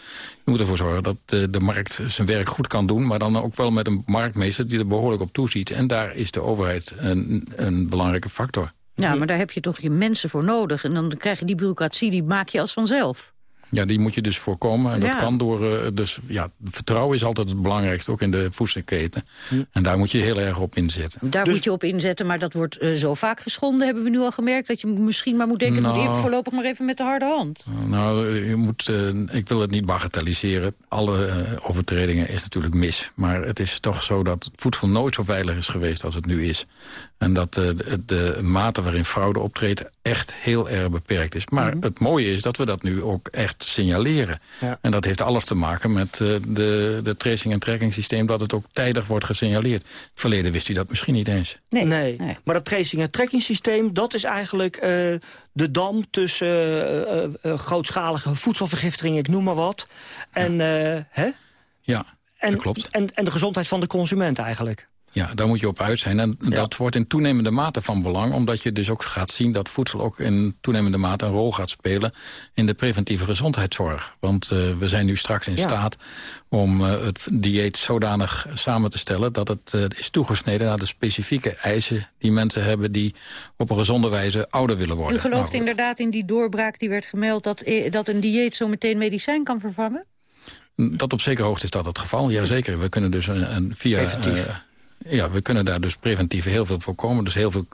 Je moet ervoor zorgen dat de markt zijn werk goed kan doen... maar dan ook wel met een marktmeester die er behoorlijk op toeziet. En daar is de overheid een, een belangrijke factor. Ja, maar daar heb je toch je mensen voor nodig. En dan krijg je die bureaucratie, die maak je als vanzelf. Ja, die moet je dus voorkomen. En dat kan door... Uh, dus ja, vertrouwen is altijd het belangrijkste, ook in de voedselketen. Hm. En daar moet je heel erg op inzetten. Daar dus- moet je op inzetten, maar dat wordt uh, zo vaak geschonden... hebben we nu al gemerkt, dat je misschien maar moet denken... Nou, moet je voorlopig maar even met de harde hand. Nou, je moet, uh, ik wil het niet bagatelliseren. Alle overtredingen is natuurlijk mis. Maar het is toch zo dat voedsel nooit zo veilig is geweest als het nu is. En dat de, de mate waarin fraude optreedt echt heel erg beperkt is. Maar mhm. het mooie is dat we dat nu ook echt signaleren. Ja. En dat heeft alles te maken met uh, de, de tracing- en tracking systeem... dat het ook tijdig wordt gesignaleerd. In het verleden wist u dat misschien niet eens. Nee, nee. maar dat tracing- en tracking systeem... dat is eigenlijk uh, de dam tussen uh, grootschalige voedselvergiftiging... ik noem maar wat. En, hè? Ja, en, dat klopt. En, en de gezondheid van de consument eigenlijk. Ja, daar moet je op uit zijn. En dat wordt in toenemende mate van belang... omdat je dus ook gaat zien dat voedsel ook in toenemende mate... een rol gaat spelen in de preventieve gezondheidszorg. Want uh, we zijn nu straks in staat om uh, het dieet zodanig samen te stellen... dat het uh, is toegesneden naar de specifieke eisen die mensen hebben... die op een gezonde wijze ouder willen worden. U gelooft nou, inderdaad in die doorbraak die werd gemeld... dat, dat een dieet zo meteen medicijn kan vervangen? Dat op zekere hoogte is dat het geval, jazeker. We kunnen dus een, een via ja, we kunnen daar dus preventief heel veel voorkomen. Dus heel veel,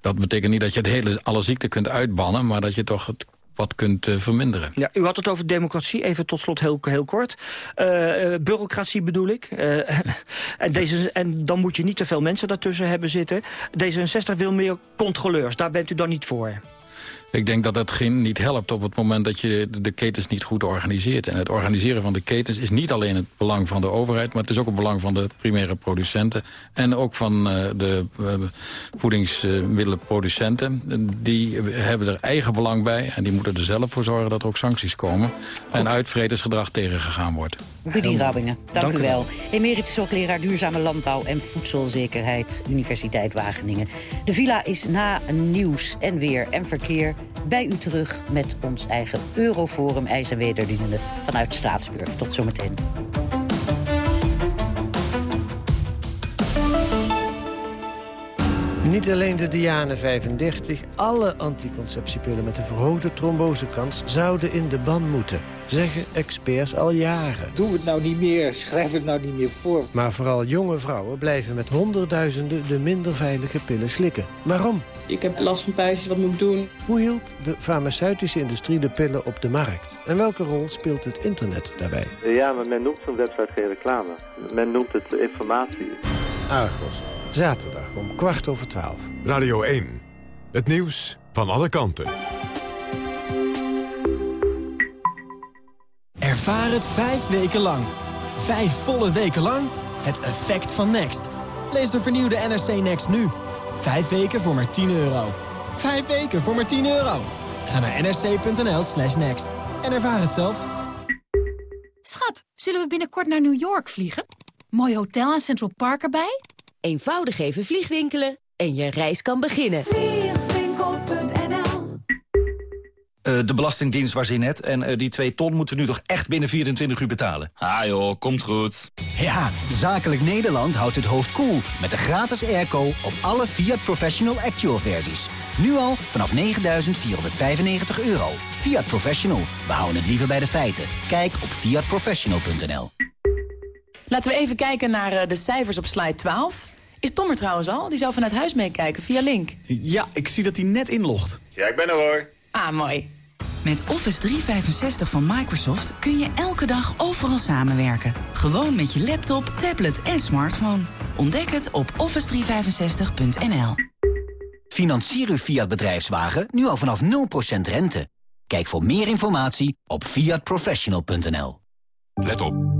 dat betekent niet dat je het hele, alle ziekten kunt uitbannen... maar dat je toch het wat kunt uh, verminderen. Ja, u had het over democratie, even tot slot heel, heel kort. Uh, bureaucratie bedoel ik. *laughs* En, deze, en dan moet je niet te veel mensen daartussen hebben zitten. D66 wil meer controleurs, daar bent u dan niet voor? Ik denk dat dat geen, niet helpt op het moment dat je de ketens niet goed organiseert. En het organiseren van de ketens is niet alleen het belang van de overheid... maar het is ook het belang van de primaire producenten... en ook van uh, de uh, voedingsmiddelenproducenten. Die hebben er eigen belang bij en die moeten er zelf voor zorgen... dat er ook sancties komen en uitvredesgedrag tegengegaan wordt. Rudy Rabbingen, dank, dank, u wel. Emeritus hoogleraar Duurzame Landbouw en Voedselzekerheid... Universiteit Wageningen. De villa is na nieuws en weer en verkeer bij u terug met ons eigen Euroforum IJs- en vanuit Straatsburg. Tot zometeen. Niet alleen de Diane 35, alle anticonceptiepillen met een verhoogde trombosekans zouden in de ban moeten, zeggen experts al jaren. Doe het nou niet meer, schrijf het nou niet meer voor. Maar vooral jonge vrouwen blijven met honderdduizenden de minder veilige pillen slikken. Waarom? Ik heb last van puistjes, wat moet ik doen? Hoe hield de farmaceutische industrie de pillen op de markt? En welke rol speelt het internet daarbij? Ja, maar men noemt zo'n website geen reclame. Men noemt het informatie. Argos. Zaterdag om kwart over twaalf. Radio 1. Het nieuws van alle kanten. Ervaar het vijf weken lang. Vijf volle weken lang. Het effect van Next. Lees de vernieuwde NRC Next nu. Vijf weken voor maar 10 euro. Vijf weken voor maar 10 euro. Ga naar nsc.nl slash next en ervaar het zelf. Schat, zullen we binnenkort naar New York vliegen? Mooi hotel en Central Park erbij? Eenvoudig even vliegwinkelen en je reis kan beginnen. Vliegwinkel.nl De Belastingdienst was in net en uh, die 2 ton moeten we nu toch echt binnen 24 uur betalen. Ah joh, komt goed. Ja, Zakelijk Nederland houdt het hoofd koel cool met de gratis airco op alle Fiat Professional Actual versies. Nu al vanaf 9.495 euro. Fiat Professional, we houden het liever bij de feiten. Kijk op fiatprofessional.nl Laten we even kijken naar de cijfers op slide 12. Is Tom er trouwens al? Die zou vanuit huis meekijken via Link. Ja, ik zie dat hij net inlogt. Ja, ik ben er hoor. Ah, mooi. Met Office 365 van Microsoft kun je elke dag overal samenwerken. Gewoon met je laptop, tablet en smartphone. Ontdek het op office365.nl. Financier uw Fiat bedrijfswagen nu al vanaf 0% rente. Kijk voor meer informatie op fiatprofessional.nl. Let op.